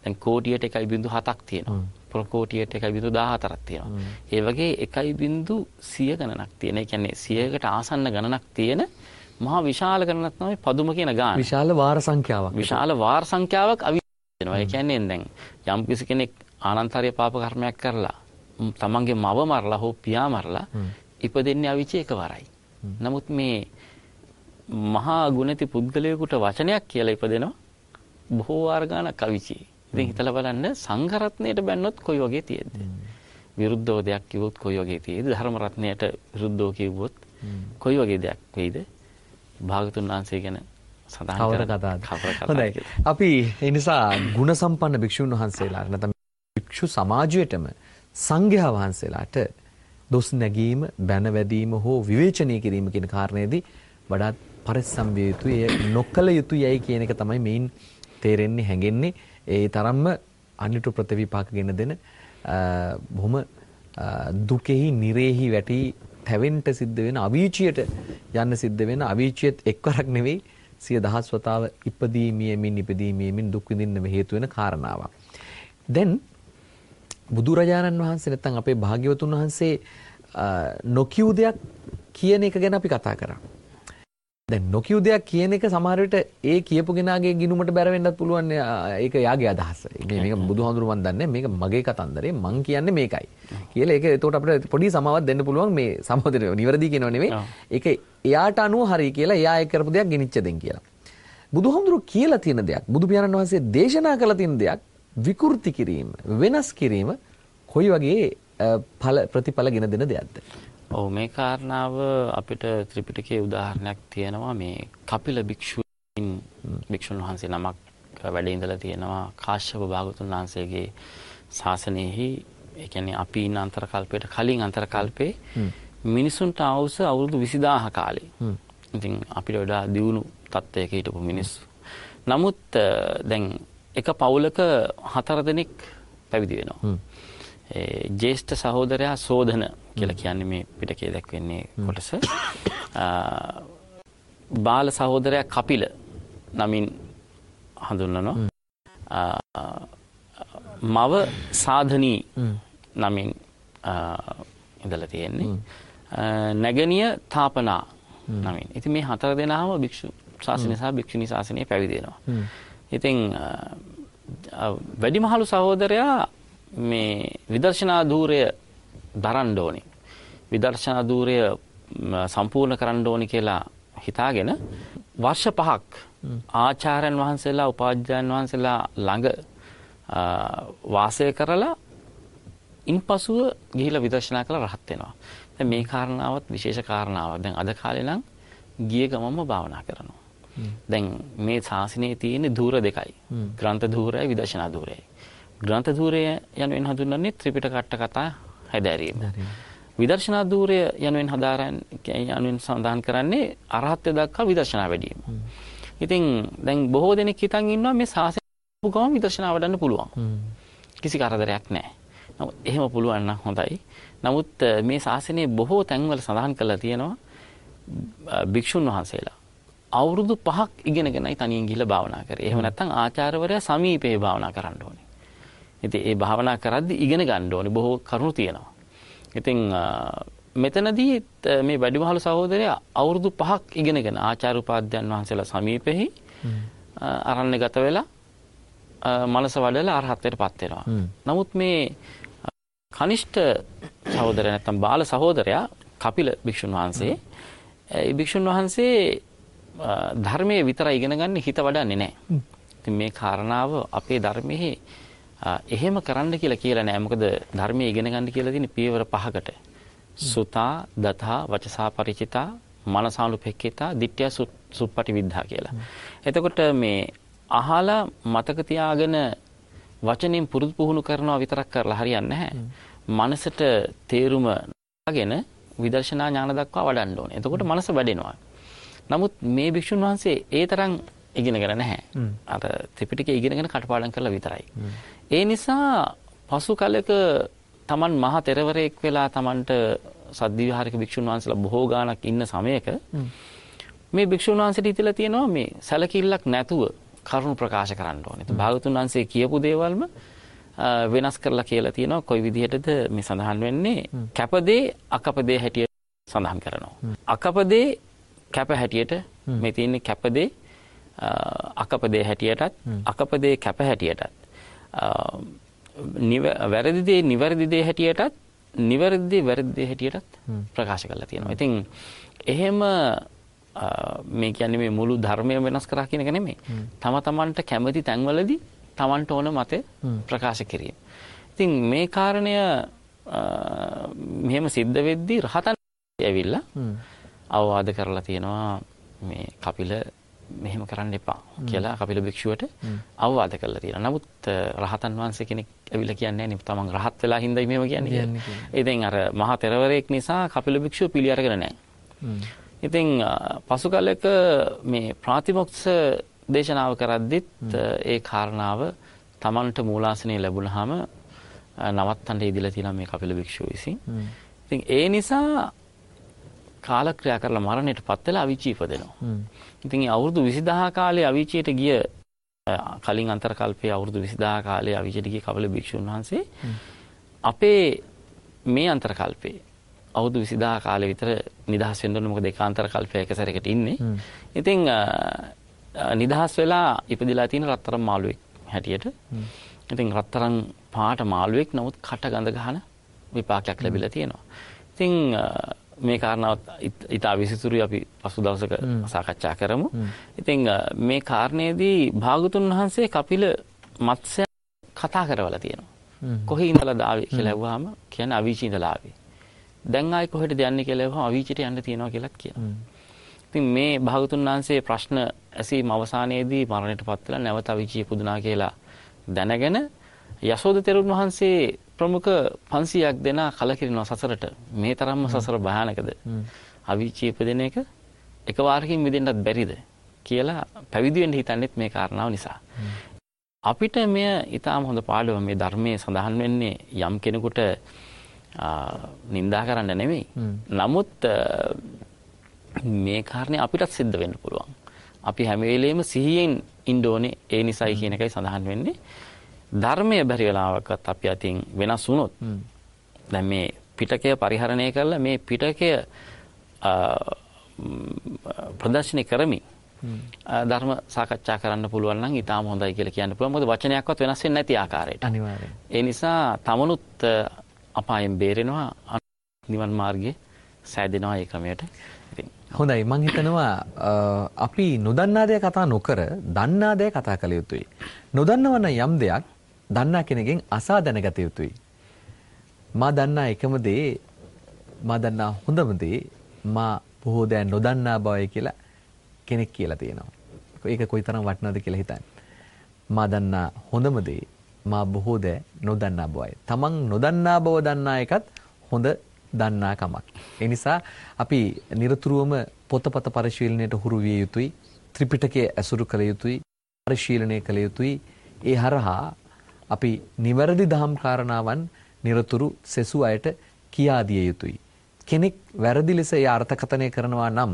දැන් කෝටියට 1.7ක් තියෙනවා. ප්‍රකෝටියට 1.14ක් තියෙනවා. ඒ වගේ 1.100 ගණනක් තියෙන. ඒ කියන්නේ 100කට ආසන්න ගණනක් තියෙන මහා විශාල ගණනක් තමයි පදුම කියන ගාන. විශාල වාර සංඛ්‍යාවක්. විශාල වාර සංඛ්‍යාවක් අවීචිනවා. ඒ කියන්නේ දැන් යම් කිසි කෙනෙක් ආනන්තරීය පාප කර්මයක් කරලා තමන්ගේ මව මරලා හෝ පියා මරලා ඉපදෙන්නේ අවීචි එකවරයි. නමුත් මේ මහා ගුණති පුද්ගලයෙකුට වචනයක් කියලා ඉපදෙනවා බොහෝ වාර ගණක් අවීචි. ඉතින් හිතලා බලන්න සංඝරත්නයට බැන්නොත් කොයි වගේ තියෙද්ද? විරුද්ධව දෙයක් කිව්වොත් කොයි වගේ තියෙද? ධර්ම රත්නයට විරුද්ධව කිව්වොත් කොයි වගේ දෙයක් වෙයිද? භාගතුන් වහන්සේ ගැන සඳහන් කවර කතාවද? හොඳයි. අපි ඒ නිසා ගුණ සම්පන්න භික්ෂුන් වහන්සේලාට නැත්නම් භික්ෂු සමාජයටම සංඝයා වහන්සේලාට දොස් නැගීම, බැන වැදීම හෝ විවේචනය කිරීම කියන කාරණේදී වඩාත් පරිස්සම් විය යුතුයි. එය නොකළ යුතුයයි කියන එක තමයි මේන් තේරෙන්නේ හැඟෙන්නේ. ඒ තරම්ම අනිටු ප්‍රතිවිපාක ගෙන දෙන බොහොම දුකෙහි නිරේහි වැටි තැවෙන්න සිද්ධ වෙන අවීචියට යන්න සිද්ධ වෙන අවීචියත් එක්වරක් නෙවෙයි සිය දහස් වතාව ඉපදීමේමින් ඉපදීමේමින් දුක් විඳින්න හේතු වෙන කාරණාවක්. දැන් බුදුරජාණන් වහන්සේ නැත්නම් අපේ භාග්‍යවතුන් වහන්සේ නොකියු දෙයක් කියන එක ගැන අපි කතා කරා. දැන් නොකියු දෙයක් කියන එක සමහර විට ඒ කියපු කෙනාගේ ගිනුමට බැර වෙන්නත් පුළුවන් ඒක යාගේ අදහස. මේ මේක බුදුහාමුදුරු මන් දන්නේ මේක මගේ කතන්දරේ මං කියන්නේ මේකයි. කියලා ඒක එතකොට අපිට පොඩි සමාවක් දෙන්න පුළුවන් මේ සමහර නිවැරදි කියනව නෙවෙයි. ඒක එයාට අනුව හරි කියලා එයා ඒක කරපු දෙයක් ගෙනිච්ච දෙන් කියලා. බුදුහාමුදුරු කියලා තියෙන දෙයක් බුදු පියාණන් වහන්සේ දේශනා කළ තියෙන දෙයක් විකෘති කිරීම වෙනස් කිරීම කොයි වගේ ඵල ප්‍රතිඵල ගෙන දෙන දෙයක්ද? ඔව් මේ කාරණාව අපිට ත්‍රිපිටකයේ උදාහරණයක් තියෙනවා මේ කපිල භික්ෂුන් භික්ෂුන් වහන්සේ නමක් වැඩ ඉඳලා තියෙනවා කාශ්‍යප භාගතුන් වහන්සේගේ ශාසනයෙහි ඒ කියන්නේ අපි ඉන්න අන්තර කල්පයට කලින් අන්තර කල්පේ මිනිසුන්ට අවුස අවුරුදු 20000 කාලේ. ඉතින් අපිට වඩා දියුණු තත්ත්වයක හිටපු මිනිස්සු. නමුත් දැන් එක පවුලක හතර දෙනෙක් පැවිදි වෙනවා. ජේෂ්ඨ සහෝදරයා සෝධන කියලා කියන්නේ මේ පිටකේ දැක්වෙන්නේ කොටස. බාල සහෝදරයා කපිල නමින් හඳුන්වනවා. මව සාධනී නමින් ඉඳලා තියෙන්නේ. නැගණිය තාපනා නමින්. ඉතින් මේ හතර දෙනාම භික්ෂු ශාසනය සහ භික්ෂුණී ශාසනය පැවිදි වෙනවා. ඉතින් වැඩිමහලු සහෝදරයා මේ විදර්ශනා ධූරය දරන්න ඕනේ. විදර්ශනා ධූරය සම්පූර්ණ කරන්න ඕනි කියලා හිතාගෙන වර්ෂ පහක් ආචාර්යන් වහන්සේලා උපාධ්‍යයන් වහන්සේලා ළඟ වාසය කරලා ඉන්පසුව ගිහිලා විදර්ශනා කරලා රහත් වෙනවා. දැන් මේ කාරණාවත් විශේෂ කාරණාවක්. දැන් අද කාලේ නම් ගිය ගමම භාවනා කරනවා. දැන් මේ ශාසනයේ තියෙන ධූර දෙකයි. ග්‍රන්ථ ධූරයයි විදර්ශනා ධූරයයි. ග්‍රන්ථ ධූරය යනුවෙන් හඳුන්වන්නේ ත්‍රිපිටක අට කතා හැදෑරීම. විදර්ශනා ධූරය යනුවෙන් හදාරන් යනුවෙන් සඳහන් කරන්නේ අරහත්ත්වයට දක්වා විදර්ශනා වැඩිම. ඉතින් දැන් බොහෝ දෙනෙක් හිතන් ඉන්නවා මේ ශාසනය ගමන් විදර්ශනා වඩන්න පුළුවන්. කිසි කරදරයක් නැහැ. නමුත් එහෙම පුළුවන් නම් හොඳයි. නමුත් මේ ශාසනයේ බොහෝ තැන්වල සඳහන් කරලා තියෙනවා භික්ෂුන් වහන්සේලා අවුරුදු 5ක් ඉගෙනගෙනයි තනියෙන් ගිහිල්ලා භාවනා කරේ. එහෙම නැත්නම් ආචාර්යවරයා සමීපේ භාවනා කරන්න ඕනේ. ඉතින් ඒ භාවනා කරද්දි ඉගෙන ගන්න ඕනේ බොහෝ කරුණු තියෙනවා. ඉතින් මෙතනදී මේ වැඩිමහල් සහෝදරයා අවුරුදු 5ක් ඉගෙනගෙන ආචාර්ය උපාධ්‍යයන් වහන්සේලා සමීපෙහි අරණ්‍ය ගත වෙලා මනස වඩලා අරහත්ත්වයටපත් වෙනවා. නමුත් මේ කනිෂ්ඨ සහෝදරයා නැත්නම් බාල සහෝදරයා කපිල භික්ෂුන් වහන්සේ ඒ භික්ෂුන් වහන්සේ ධර්මයේ විතරයි ඉගෙන ගන්න හිත වඩන්නේ නැහැ. ඉතින් මේ කාරණාව අපේ ධර්මයේ එහෙම කරන්න කියලා කියලා නෑ. මොකද ධර්මයේ ඉගෙන ගන්න කියලා තියෙන පියවර පහකට. සුතා, දතා, වචසා ಪರಿචිතා, මනසානුපෙක්කිතා, ditthiya සුප්පටි විද්ධා කියලා. එතකොට මේ අහලා මතක තියාගෙන වචනෙන් පුරුදු පුහුණු කරනවා විතරක් කරලා හරියන්නේ නැහැ. මනසට තේරුම ගෙන විදර්ශනා ඥාන දක්වා වඩන්න ඕනේ. එතකොට මනස වැඩෙනවා. නමුත් මේ භික්ෂුන් වහන්සේ ඒ තරම් ඉගෙනගෙන නැහැ. අර ත්‍රිපිටකය ඉගෙනගෙන කටපාඩම් කරලා විතරයි. ඒ නිසා පසු කලක Taman මහ තෙරවරයෙක් වෙලා Tamanට සද්දිවිහාරික භික්ෂුන් වහන්සේලා බොහෝ ගාණක් ඉන්න සමයක මේ භික්ෂුන් වහන්සේට හිතලා තියෙනවා මේ සැලකිල්ලක් නැතුව කරුණු ප්‍රකාශ කරන්න ඕනේ. ඒත් භාගතුන් වහන්සේ කියපු දේවල්ම වෙනස් කරලා කියලා තියෙනවා කොයි විදිහටද මේ සඳහන් වෙන්නේ කැපදේ අකපදේ හැටියට සඳහන් කරනවා. අකපදේ කැප හැටියට මේ තියෙන්නේ කැපදේ අකපදේ හැටියටත් අකපදේ කැප හැටියටත්. වැරදි දේ නිවැරදි දේ හැටියටත් නිවැරදි දේ වැරදි දේ හැටියටත් ප්‍රකාශ කරලා තියෙනවා. ඉතින් එහෙම මේ කියන්නේ මේ මුළු ධර්මය වෙනස් කරා කියන එක නෙමෙයි. තම තමන්ට කැමති තැන්වලදී තමන්ට ඕන මතය ප්‍රකාශ කිරීම. ඉතින් මේ කාරණය මෙහෙම සිද්ධ වෙද්දී රහතන් ඇවිල්ලා අවවාද කරලා තියෙනවා මේ කපිල මෙහෙම කරන්න එපා කියලා කපිල භික්ෂුවට අවවාද කරලා තියෙනවා. නමුත් රහතන් වහන්සේ කෙනෙක් ඇවිල්ලා කියන්නේ නැහැ තමන් රහත් වෙලා හින්දායි මෙහෙම කියන්නේ. ඉතින් අර මහා තෙරවරයෙක් නිසා කපිල භික්ෂුව පිළි අරගෙන නැහැ. ඉතින් පසු කලක මේ ප්‍රාතිමොක්ෂ දේශනාව කරද්දිත් ඒ කාරණාව තමන්ට මූලාසනය ලැබුණාම නවත්තන්න ඉදිලා තියෙනවා මේ කපිල භික්ෂුව විසින්. ඉතින් ඒ නිසා කාලක්‍රියා කරලා මරණයට පත් වෙලා අවීචී ඉපදෙනවා. ඉතින් අවුරුදු 20000 කාලේ අවීචියට ගිය කලින් අන්තර කල්පයේ අවුරුදු 20000 කාලේ අවීචියට ගිය කපිල භික්ෂුන් වහන්සේ අපේ මේ අන්තර කල්පේ අවුරුදු 20000 කාලේ විතර නිදහස් වෙන්න ඕනේ මොකද ඒකාන්තර කල්පය එක සැරයකට ඉන්නේ. ඉතින් නිදහස් වෙලා ඉපදිලා තියෙන රත්තරන් මාළුවෙක් හැටියට. ඉතින් රත්තරන් පාට මාළුවෙක් නමුත් කට ගඳ ගහන විපාකයක් ලැබිලා තියෙනවා. ඉතින් මේ කාරණාවත් ඉතා විසිතුරුයි අපි පසු දවසක සාකච්ඡා කරමු. ඉතින් මේ කාරණේදී භාගතුන් වහන්සේ කපිල මත්ස්‍ය කතා කරවලා තියෙනවා. කොහේ ඉඳලාද ආවේ කියලා ඇහුවාම කියන්නේ අවීචි ඉඳලා ආවේ. දැන් ආයේ කොහෙටද යන්නේ කියලා ඇහුවම අවීචිට යන්න තියෙනවා කියලාත් කියනවා. ඉතින් මේ භාගතුන් වහන්සේ ප්‍රශ්න ඇසීම අවසානයේදී මරණයටපත් වෙලා නැවත අවීචිය පුදුනා කියලා දැනගෙන යශෝද තෙරුන් වහන්සේ ප්‍රමුඛ 500ක් දෙනා කලකිරිනවා සසරට. මේ තරම්ම සසර භයානකද? අවීචිය ඉපදෙන එක එකවරකින් මිදෙන්නත් බැරිද කියලා පැවිදි වෙන්න හිතන්නේත් මේ කාරණාව නිසා. අපිට මෙය ඊටාම හොඳ පාඩුව මේ ධර්මයේ සඳහන් වෙන්නේ යම් කෙනෙකුට නින්දා කරන්න නෙමෙයි. නමුත් මේ කාරණේ අපිටත් සිද්ධ වෙන්න පුළුවන්. අපි හැම වෙලෙම සිහියෙන් ඉන්න ඕනේ ඒ නිසයි කියන එකයි සඳහන් වෙන්නේ. ධර්මයේ බැරි වෙලාවකත් අපි අතින් වෙනස් වුණොත් දැන් මේ පිටකය පරිහරණය කරලා මේ පිටකය ප්‍රදර්ශනය කරමින් ධර්ම සාකච්ඡා කරන්න පුළුවන් නම් ඊටාම හොඳයි කියලා කියන්න පුළුවන්. මොකද වචනයක්වත් වෙනස් වෙන්නේ නැති ආකාරයට. අනිවාර්යයෙන්. ඒ නිසා තමනුත් අපායෙන් බේරෙනවා නිවන් මාර්ගයේ සෑදෙනවා ඒ ක්‍රමයට. ඉතින් හොඳයි මම හිතනවා අපි නොදන්නා දේ කතා නොකර දන්නා දේ කතා කළ යුතුයි. නොදන්නවන යම් දෙයක් දන්නා කෙනෙක්ගෙන් අසා දැනගත යුතුයි. මා දන්නා එකම දේ මා දන්නා හොඳම දේ මා බොහෝ දෑ නොදන්නා බවයි කියලා කෙනෙක් කියලා තියෙනවා. ඒක කොයිතරම් වටිනවද කියලා හිතන්න. මා දන්නා හොඳම දේ මා බොහෝ දෑ නොදන්නා බවයි. තමන් නොදන්නා බව දන්නා එකත් හොඳ දන්නා කමක්. ඒ නිසා අපි নিরතුරුවම පොතපත පරිශීලනයට හුරු විය යුතුයි. ත්‍රිපිටකය ඇසුරු කළ යුතුයි. පරිශීලනය කළ යුතුයි. ඒ හරහා අපි නිවැරදි දහම් කාරණාවන් নিরතුරු සෙසු අයට කියා දිය යුතුයි. කෙනෙක් වැරදි ලෙස ඒ අර්ථකථනය කරනවා නම්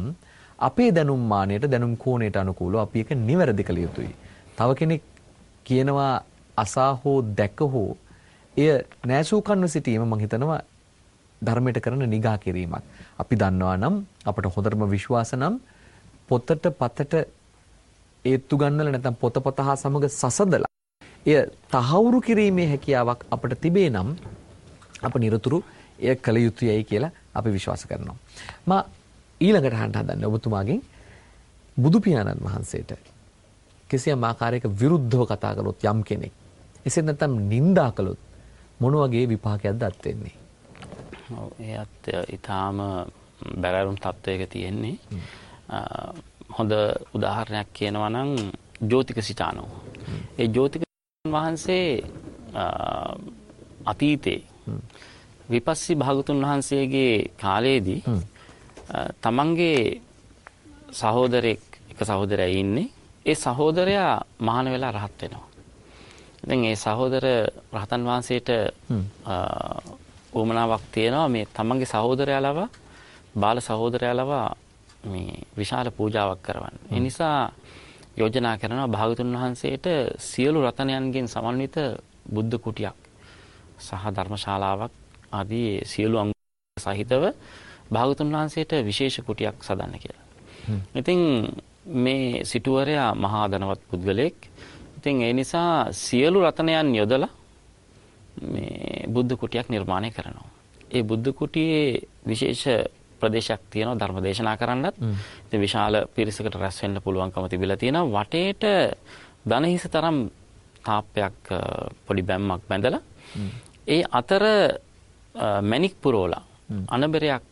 අපේ දැනුම් මානයට දැනුම් කෝණයට අනුකූලව අපි ඒක නිවැරදි කළ යුතුයි. තව කෙනෙක් කියනවා අසා හෝ දැක හෝ එය නෑසූ කන්ව සිටීම මම හිතනවා ධර්මයට කරන නිගා කිරීමක්. අපි දන්නවා නම් අපට හොඳටම විශ්වාස නම් පොතට පතට ඒත්තු ගන්නල නැත්නම් පොත පත හා සමග සසදලා එය තහවුරු කිරීමේ හැකියාවක් අපට තිබේ නම් අප නිරතුරු එය කළ යුතුයයි කියලා අපි විශ්වාස කරනවා. මා ඊළඟට අහන්න හදන්නේ ඔබතුමාගෙන් බුදු පියාණන් වහන්සේට කිසියම් ආකාරයක විරුද්ධව කතා කළොත් යම් කෙනෙක් එසේ නැත්නම් නිඳා කළොත් මොන වගේ විපාකයක්ද අත් වෙන්නේ? ඔව් එයත් ඊටාම බැරෑරුම් තත්වයක තියෙන්නේ. හොඳ උදාහරණයක් කියනවා නම් ජෝතික සිතානෝ. ඒ ජෝතික වහන්සේ අතීතේ විපස්සී භාගතුන් වහන්සේගේ කාලයේදී තමන්ගේ සහෝදරෙක් එක සහෝදරයා ඉන්නේ. ඒ සහෝදරයා මහාන වෙලා රහත් වෙනවා. ඉතින් ඒ සහෝදර රහතන් වහන්සේට උවමනාවක් තියෙනවා මේ තමන්ගේ සහෝදරයා ලව බාල සහෝදරයා ලව මේ විශාල පූජාවක් කරවන්න. ඒ නිසා යෝජනා කරනවා භාගතුන් වහන්සේට සියලු රතනයන්ගෙන් සමන්විත බුද්ධ කුටියක් සහ ධර්මශාලාවක් ආදී සියලු අංග සහිතව භාගතුන් වහන්සේට විශේෂ කුටියක් සදන්න කියලා. ඉතින් මේ සිටුවරයා මහා ධනවත් පුද්ගලයෙක්. ඉතින් ඒ නිසා සියලු රතනයන් යොදලා මේ බුද්ධ කුටියක් නිර්මාණය කරනවා. ඒ බුද්ධ කුටියේ විශේෂ ප්‍රදේශයක් තියෙනවා ධර්ම දේශනා කරන්නත්. ඉතින් විශාල පිරිසකට රැස් වෙන්න පුළුවන්කම තිබිලා තියෙනවා. වටේට ධනහිස තරම් තාප්පයක් පොඩි බැම්මක් බැඳලා ඒ අතර මැණික් පුරෝලා අනබරයක්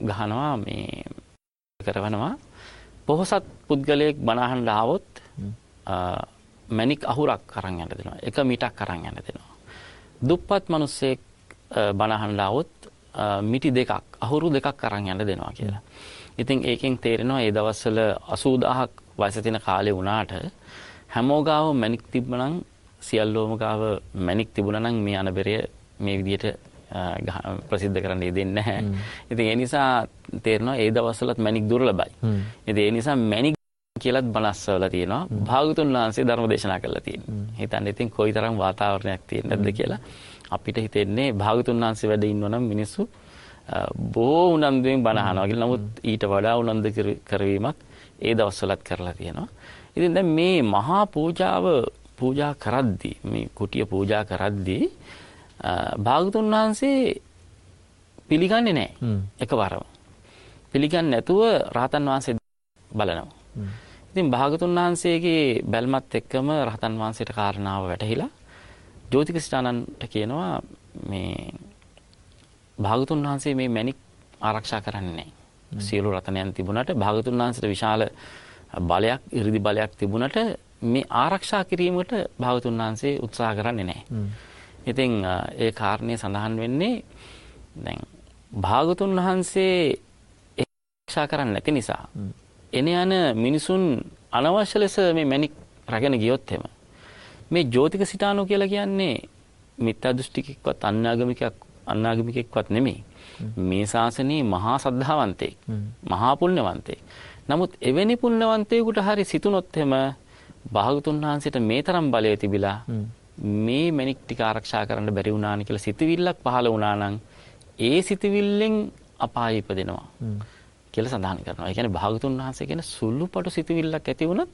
ගහනවා මේ කරවනවා පොහොසත් පුද්ගලයෙක් බණහන් ආවොත් මැණික් අහුරක් අරන් යන්න දෙනවා. එක මිටක් අරන් යන්න දෙනවා. දුප්පත් මිනිස්සෙක් බණහන් ආවොත් මිටි දෙකක් අහුරු දෙකක් අරන් යන්න දෙනවා කියලා. ඉතින් ඒකෙන් තේරෙනවා ඒ දවස්වල 80000ක් වයස තියෙන කාලේ වුණාට හැමෝගාව මැණික් තිබ්බනම් සියල්ලෝම ගාව මැණික් තිබුණා නම් මේ අනබෙරය මේ විදිහට ප්‍රසිද්ධ කරන්න දෙන්නේ නැහැ. ඉතින් ඒ නිසා තේරෙනවා ඒ දවස්වලත් මැණික් දුර්ලභයි. ඉතින් ඒ නිසා මැණික් කියලත් බණස්වල තියෙනවා. භාගතුන් වහන්සේ ධර්ම දේශනා කරලා තියෙනවා. හිතන්න ඉතින් කොයිතරම් වාතාවරණයක් තියෙනවද කියලා අපිට හිතෙන්නේ භාගතුන් වහන්සේ වැඩ ඉන්නවනම් මිනිස්සු බොහෝ උනන්දුවෙන් බණ අහනවා කියලා. නමුත් ඊට වඩා උනන්දු කරවීමක් ඒ දවස්වලත් කරලා තියෙනවා. ඉතින් දැන් මේ මහා පූජාව පූජා කරද්දී මේ කුටිය පූජා කරද්දී භාගතුන් වහන්සේ පිළිගන්නේ නැහැ එකවරම. පිළිගන්නේ නැතුව රහතන් වහන්සේ බලනවා. ඉතින් භාගතුන් වහන්සේගේ බැල්මත් එක්කම රහතන් වහන්සේට කාරණාව වැටහිලා ජෝතික සිතානන්ට කියනවා මේ භාගතුන් වහන්සේ මේ මැණික් ආරක්ෂා කරන්නේ. සියලු රතනයන් තිබුණාට භාගතුන් වහන්සේට විශාල බලයක් 이르දි බලයක් තිබුණාට මේ ආරක්ෂා කිරීමට භාගතුන් වහන්සේ උත්සාහ කරන්නේ නැහැ. ඉතින් ඒ කාරණේ සඳහන් වෙන්නේ දැන් භාගතුන් වහන්සේ ආරක්ෂා කරන්නේ නැති නිසා එන යන මිනිසුන් අනවශ්‍ය ලෙස මේ මැණික් රැගෙන ගියොත් එම මේ ජෝතික සිතානෝ කියලා කියන්නේ මිත්‍යා දෘෂ්ටිකෙක්වත් අන්‍යාගමිකයක් අන්‍යාගමිකෙක්වත් නෙමෙයි. මේ ශාසනයේ මහා සද්ධාවන්තයෙක්. මහා පුණ්‍යවන්තයෙක්. නමුත් එවැනි පුණ්‍යවන්තයෙකුට හරි සිතුනොත් එම භාගතුන් වහන්සේට මේ තරම් බලය තිබිලා මේ මැණික් ටික ආරක්ෂා කරන්න බැරි වුණානි කියලා සිතවිල්ලක් පහළ වුණා නම් ඒ සිතවිල්ලෙන් අපාය ඉපදෙනවා කියලා සඳහන් කරනවා. ඒ කියන්නේ භාගතුන් වහන්සේ කියන සුළුපටු සිතවිල්ලක් ඇති වුණත්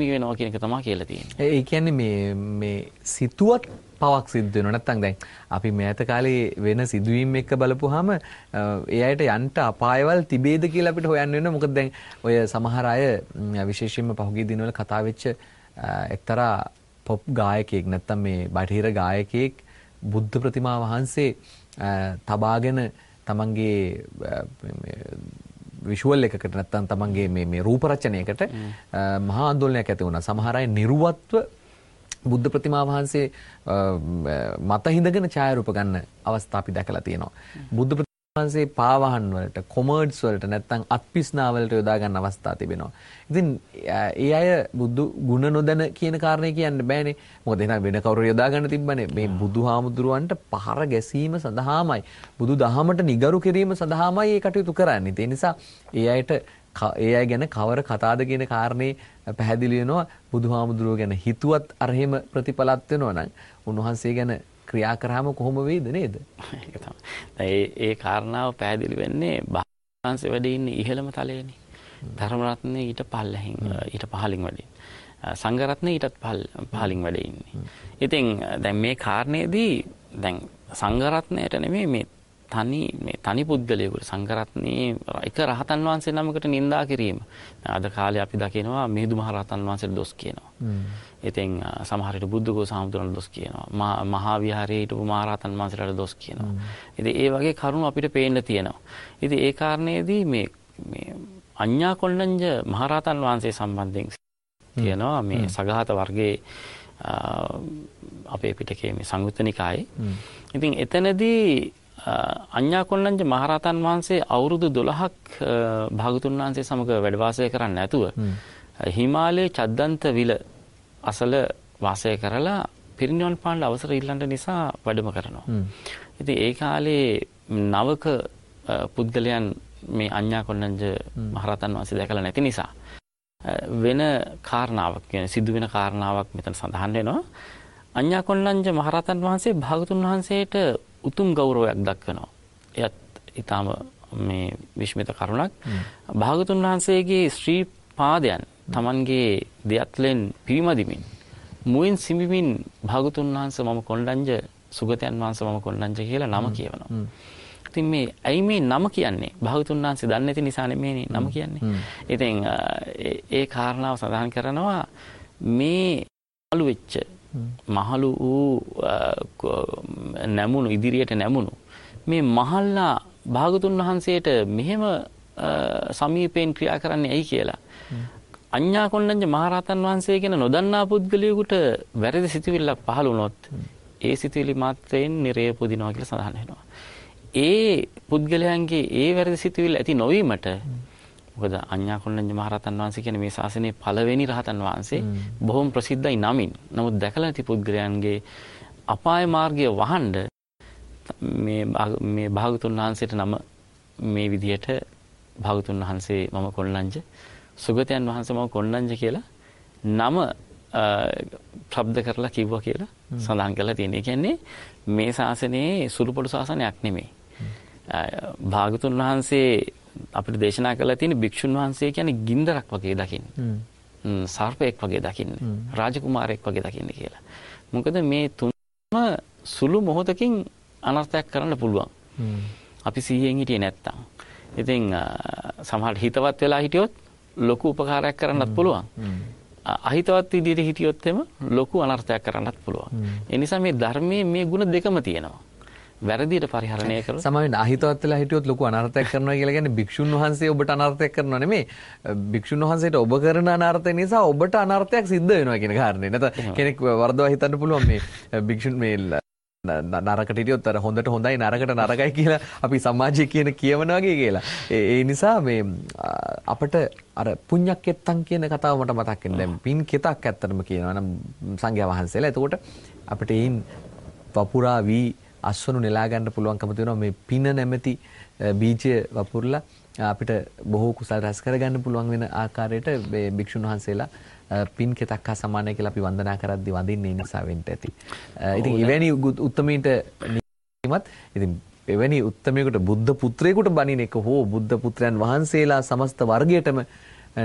වෙනවා කියන එක තමයි කියලා තියෙන්නේ. ඒ කියන්නේ මේ මේ සිතුවත් පවක් සිද්ධ වෙනවා. නැත්තම් දැන් අපි මෑත කාලේ වෙන සිදුවීම් එක්ක බලපුවාම ඒ අයට යන්න අපායවල් තිබේද කියලා අපිට හොයන්න වෙනවා. මොකද දැන් ඔය සමහර අය විශේෂයෙන්ම පහුගිය දිනවල කතා වෙච්ච එක්තරා පොප් ගායකයෙක් නැත්තම් මේ බටහිර ගායකයෙක් බුද්ධ ප්‍රතිමා වහන්සේ තබාගෙන තමන්ගේ විෂුවල් එකකට නැත්තම් තමන්ගේ මේ මේ රූප රචනයකට මහා ආందోලනයක් ඇති වුණා. සමහර අය නිර්වත්ව බුද්ධ ප්‍රතිමා වහන්සේ මත හිඳගෙන ඡායාරූප ගන්න අවස්ථා අපි දැකලා තියෙනවා. බුද්ධ වහන්සේ පාවහන් වලට, කොමර්ඩ්ස් වලට නැත්නම් අත්පිස්නා වලට යොදා ගන්න අවස්ථා තිබෙනවා. ඉතින් ඒ අය බුදු ගුණ නොදැන කියන කාරණේ කියන්න බෑනේ. මොකද එහෙනම් වෙන කවුරු යොදා ගන්න තිබ්බනේ. මේ බුදුහාමුදුරුවන්ට පහර ගැසීම සඳහාමයි, බුදු දහමට නිගරු කිරීම සඳහාමයි මේ කටයුතු කරන්නේ. ඒ නිසා ඒ අයට ඒ අය ගැන කවර කතාද කියන කාරණේ පැහැදිලි වෙනවා බුදුහාමුදුරුවෝ ගැන හිතුවත් අරහෙම ප්‍රතිඵලත් වෙනවා නම් උන්වහන්සේ ගැන ක්‍රියා කරාම කොහොම වෙයිද නේද? ඒක තමයි. ඒ ඒ කාරණාව පැහැදිලි වෙන්නේ භාවංශ වැඩ ඉන්නේ ඉහළම තලයේනේ. ධර්ම රත්නේ ඊට පල්ලෙහින් ඊට පහලින් වැඩ සංඝ රත්නේ ඊටත් පහලින් වැඩ ඉන්නේ. ඉතින් දැන් මේ කාරණේදී දැන් සංඝ රත්නයට නෙමෙයි මේ තනි මේ තනි පුද්ගලයෙකුට සංඝරත්නයේ එක රහතන් වහන්සේ නමකට නිඳා කිරීම. අද කාලේ අපි දකිනවා මිහිඳු මහ රහතන් වහන්සේට දොස් කියනවා. ඉතින් සමහර විට බුද්ධඝෝස සාමුදුරන්ට දොස් කියනවා. මහා විහාරයේ හිටපු මහ රහතන් වහන්සේලාට දොස් කියනවා. ඉතින් ඒ වගේ කරුණු අපිට පේන්න තියෙනවා. ඉතින් ඒ කාරණේදී මේ මේ අඤ්ඤා කොණ්ණඤ්ඤ මහ රහතන් වහන්සේ සම්බන්ධයෙන් කියනවා මේ සගහත වර්ගයේ අපේ පිටකයේ මේ සංයුත්ත නිකායේ. ඉතින් එතනදී අඤ්ඤා කොණ්ණඤ්ඤ මහරහතන් වහන්සේ අවුරුදු 12ක් භාගතුන් වහන්සේ සමග වැඩ වාසය කරන්නේ නැතුව හිමාලයේ චද්දන්ත විල අසල වාසය කරලා පිරිනිවන් පාන්න අවසර ඉල්ලන්න නිසා වැඩම කරනවා. ඉතින් ඒ කාලේ නවක පුද්ගලයන් මේ අඤ්ඤා කොණ්ණඤ්ඤ මහරහතන් වහන්සේ දැකලා නැති නිසා වෙන කාරණාවක් කියන සිදු වෙන කාරණාවක් මෙතන සඳහන් වෙනවා. අඤ්ඤා කොණ්ණඤ්ඤ මහරහතන් වහන්සේ භාගතුන් වහන්සේට උතුම් ගෞරවයක් දක්වනවා. එයත් ඊටාම මේ විශ්මිත කරුණක්. භාගතුන් වහන්සේගේ ශ්‍රී පාදයන් Tamanගේ දෙයත්ලෙන් පිවිමදිමින් මුවින් සිඹිමින් භාගතුන් වහන්සේ මම කොණ්ඩඤ්ජ සුගතයන් වහන්සේ මම කොණ්ඩඤ්ජ කියලා නම කියවනවා. ඉතින් මේ ඇයි මේ නම කියන්නේ? භාගතුන් වහන්සේ දන්නේ නැති නිසා නෙමෙයි නම කියන්නේ. ඉතින් ඒ කාරණාව සඳහන් කරනවා මේ අලු වෙච්ච මහලු වූ නැමුණු ඉදිරියට නැමුණු මේ මහල්ලා භාගතුන් වහන්සේට මෙහෙම සමීපයෙන් ක්‍රියා කරන්නේ ඇයි කියලා. අඤ්ඤා කොණ්ණඤ්ඤ මහරහතන් වහන්සේ කියන නොදන්නා පුද්ගලයෙකුට වැරදි සිතුවිල්ලක් පහළ වුණොත් ඒ සිතුවිලි මාත්‍රයෙන් නිරේ පුදිනවා කියලා සඳහන් වෙනවා. ඒ පුද්ගලයන්ගේ ඒ වැරදි සිතුවිල්ල ඇති නොවීමට මොකද අඤ්ඤා කොණ්ණඤ්ඤ මහරහතන් වහන්සේ කියන්නේ මේ ශාසනයේ පළවෙනි රහතන් වහන්සේ බොහොම ප්‍රසිද්ධයි නමින්. නමුත් දැකලා නැති පුද්ගලයන්ගේ අපාය මාර්ගය වහන්න මේ මේ භාගතුන් වහන්සේට නම මේ විදිහට භාගතුන් වහන්සේ මම කොණ්ණඤ්ඤ සුගතයන් වහන්සේ මම කොණ්ණඤ්ඤ කියලා නම ශබ්ද කරලා කිව්වා කියලා සඳහන් කරලා තියෙනවා. ඒ කියන්නේ මේ ශාසනයේ සුළුපොඩු ශාසනයක් නෙමෙයි. භාගතුන් වහන්සේ අපිට දේශනා කරලා තියෙන භික්ෂුන් වහන්සේ කියන්නේ ගින්දරක් වගේ දකින්න. සර්පයෙක් වගේ දකින්න. රාජකුමාරයෙක් වගේ දකින්න කියලා. මොකද මේ තුනම සුළු මොහොතකින් අනර්ථයක් කරන්න පුළුවන්. අපි සිහියෙන් හිටියේ නැත්තම්. ඉතින් සමහර හිතවත් වෙලා හිටියොත් ලොකු උපකාරයක් කරන්නත් පුළුවන්. අහිතවත් විදිහට හිටියොත් එම ලොකු අනර්ථයක් කරන්නත් පුළුවන්. ඒ නිසා මේ ධර්මයේ මේ ಗುಣ දෙකම තියෙනවා. වැරදියට පරිහරණය කරලා සමහරවිට අහිතවත් වෙලා හිටියොත් ලොකු අනර්ථයක් කරනවා කියලා කියන්නේ භික්ෂුන් වහන්සේ ඔබට අනර්ථයක් කරනවා නෙමෙයි. භික්ෂුන් වහන්සේට ඔබ කරන අනර්ථය නිසා ඔබට අනර්ථයක් සිද්ධ වෙනවා කියන කාරණේ. නැත්නම් කෙනෙක් වරදවා හිතන්න පුළුවන් මේ භික්ෂුන් මේ නරකට හිටියොත් අර හොඳට හොඳයි නරකට නරකයි කියලා අපි සමාජයේ කියන කියවන වගේ කියලා. ඒ නිසා මේ අපිට අර පුණ්‍යක්කෙත්තන් කියන කතාව මට මතක් වෙනවා. දැන් පින් කෙතක් ඇත්තටම කියනවා නම් සංඝයා වහන්සේලා. එතකොට අපිට ඒන් වපුරා වී අස්වනු නෙලා ගන්න පුළුවන්කම තියෙනවා මේ පින නැමැති බීජය වපුරලා අපිට බොහෝ කුසල් රැස් කරගන්න පුළුවන් වෙන ආකාරයට මේ භික්ෂුන් වහන්සේලා පින් කෙතක් හා සමානයි කියලා අපි වන්දනා කරද්දී වඳින්නේ නිසා වෙන්න ඇති. ඉතින් එවැනි උත්තමීන්ට නිමත් ඉතින් එවැනි උත්තමයෙකුට බුද්ධ පුත්‍රයෙකුට බණින එක හෝ බුද්ධ පුත්‍රයන් වහන්සේලා සමස්ත වර්ගයටම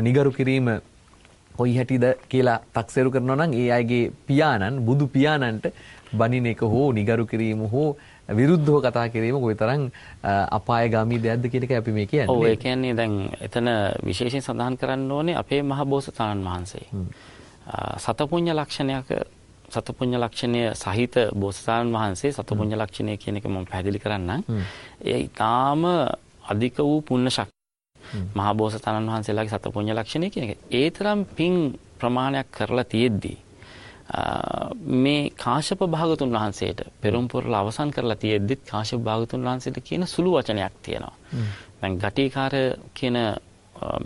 නිගරු කිරීම කොයි හැටිද කියලා තක්සේරු කරනවා නම් ඒ අයගේ පියාණන් බුදු පියාණන්ට බණින එක හෝ නිගරු කිරීම හෝ විරුද්ධව කතා කිරීම කොයිතරම් අපායগামী දෙයක්ද කියන එක අපි මේ කියන්නේ. ඔව් ඒ කියන්නේ දැන් එතන විශේෂයෙන් සඳහන් කරන්න ඕනේ අපේ මහ බෝසතාණන් වහන්සේ. සතපුඤ්ඤ ලක්ෂණයක සතපුඤ්ඤ ලක්ෂණය සහිත බෝසතාණන් වහන්සේ සතපුඤ්ඤ ලක්ෂණය කියන එක මම පැහැදිලි කරන්නම්. ඒ ඊටාම අධික වූ පුණ්‍ය ශක්තිය. මහා බෝසතාණන් වහන්සේලාගේ සතපුඤ්ඤ ලක්ෂණය කියන එක. ඒ තරම් පින් ප්‍රමාණයක් කරලා තියෙද්දී මේ කාශ්‍යප භාගතුන් වහන්සේට පෙරම් පුරල අවසන් කරලා තියෙද්දිත් කාශ්‍යප භාගතුන් වහන්සේට කියන සුළු වචනයක් තියෙනවා. දැන් ගටිකාර කියන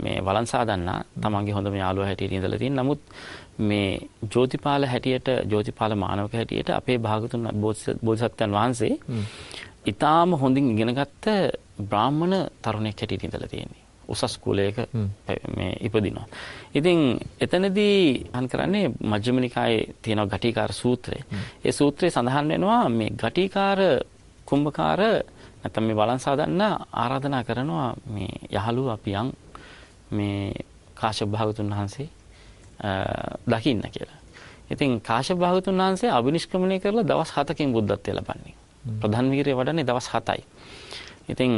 මේ වලන්සා දන්නා තමන්ගේ හොඳම යාළුවා හැටියට ඉඳලා තියෙන. නමුත් මේ ජෝතිපාල හැටියට ජෝතිපාල මානවක හැටියට අපේ භාගතුන් බෝධිසත්වයන් වහන්සේ ඊටාම හොඳින් ඉගෙනගත්ත බ්‍රාහ්මණ තරුණයෙක් හැටියට ඉඳලා තියෙන්නේ. උසස් කුලයක මේ ඉපදිනවා. ඉතින් එතනදී අහන් කරන්නේ මජ්ක්‍ධිම නිකායේ තියෙන ගටිකාර සූත්‍රය. ඒ සූත්‍රයේ සඳහන් වෙනවා මේ ගටිකාර කුම්භකාර නැත්නම් මේ බලන් සාදන්න ආරාධනා කරනවා මේ යහළු අපියන් මේ කාශ්‍යප භාගතුන් වහන්සේ දකින්න කියලා. ඉතින් කාශ්‍යප භාගතුන් වහන්සේ අභිනිෂ්ක්‍මණය කරලා දවස් 7කින් බුද්ධත්වයට ලබන්නේ. ප්‍රධාන වීරය වඩන්නේ දවස් 7යි. ඉතින්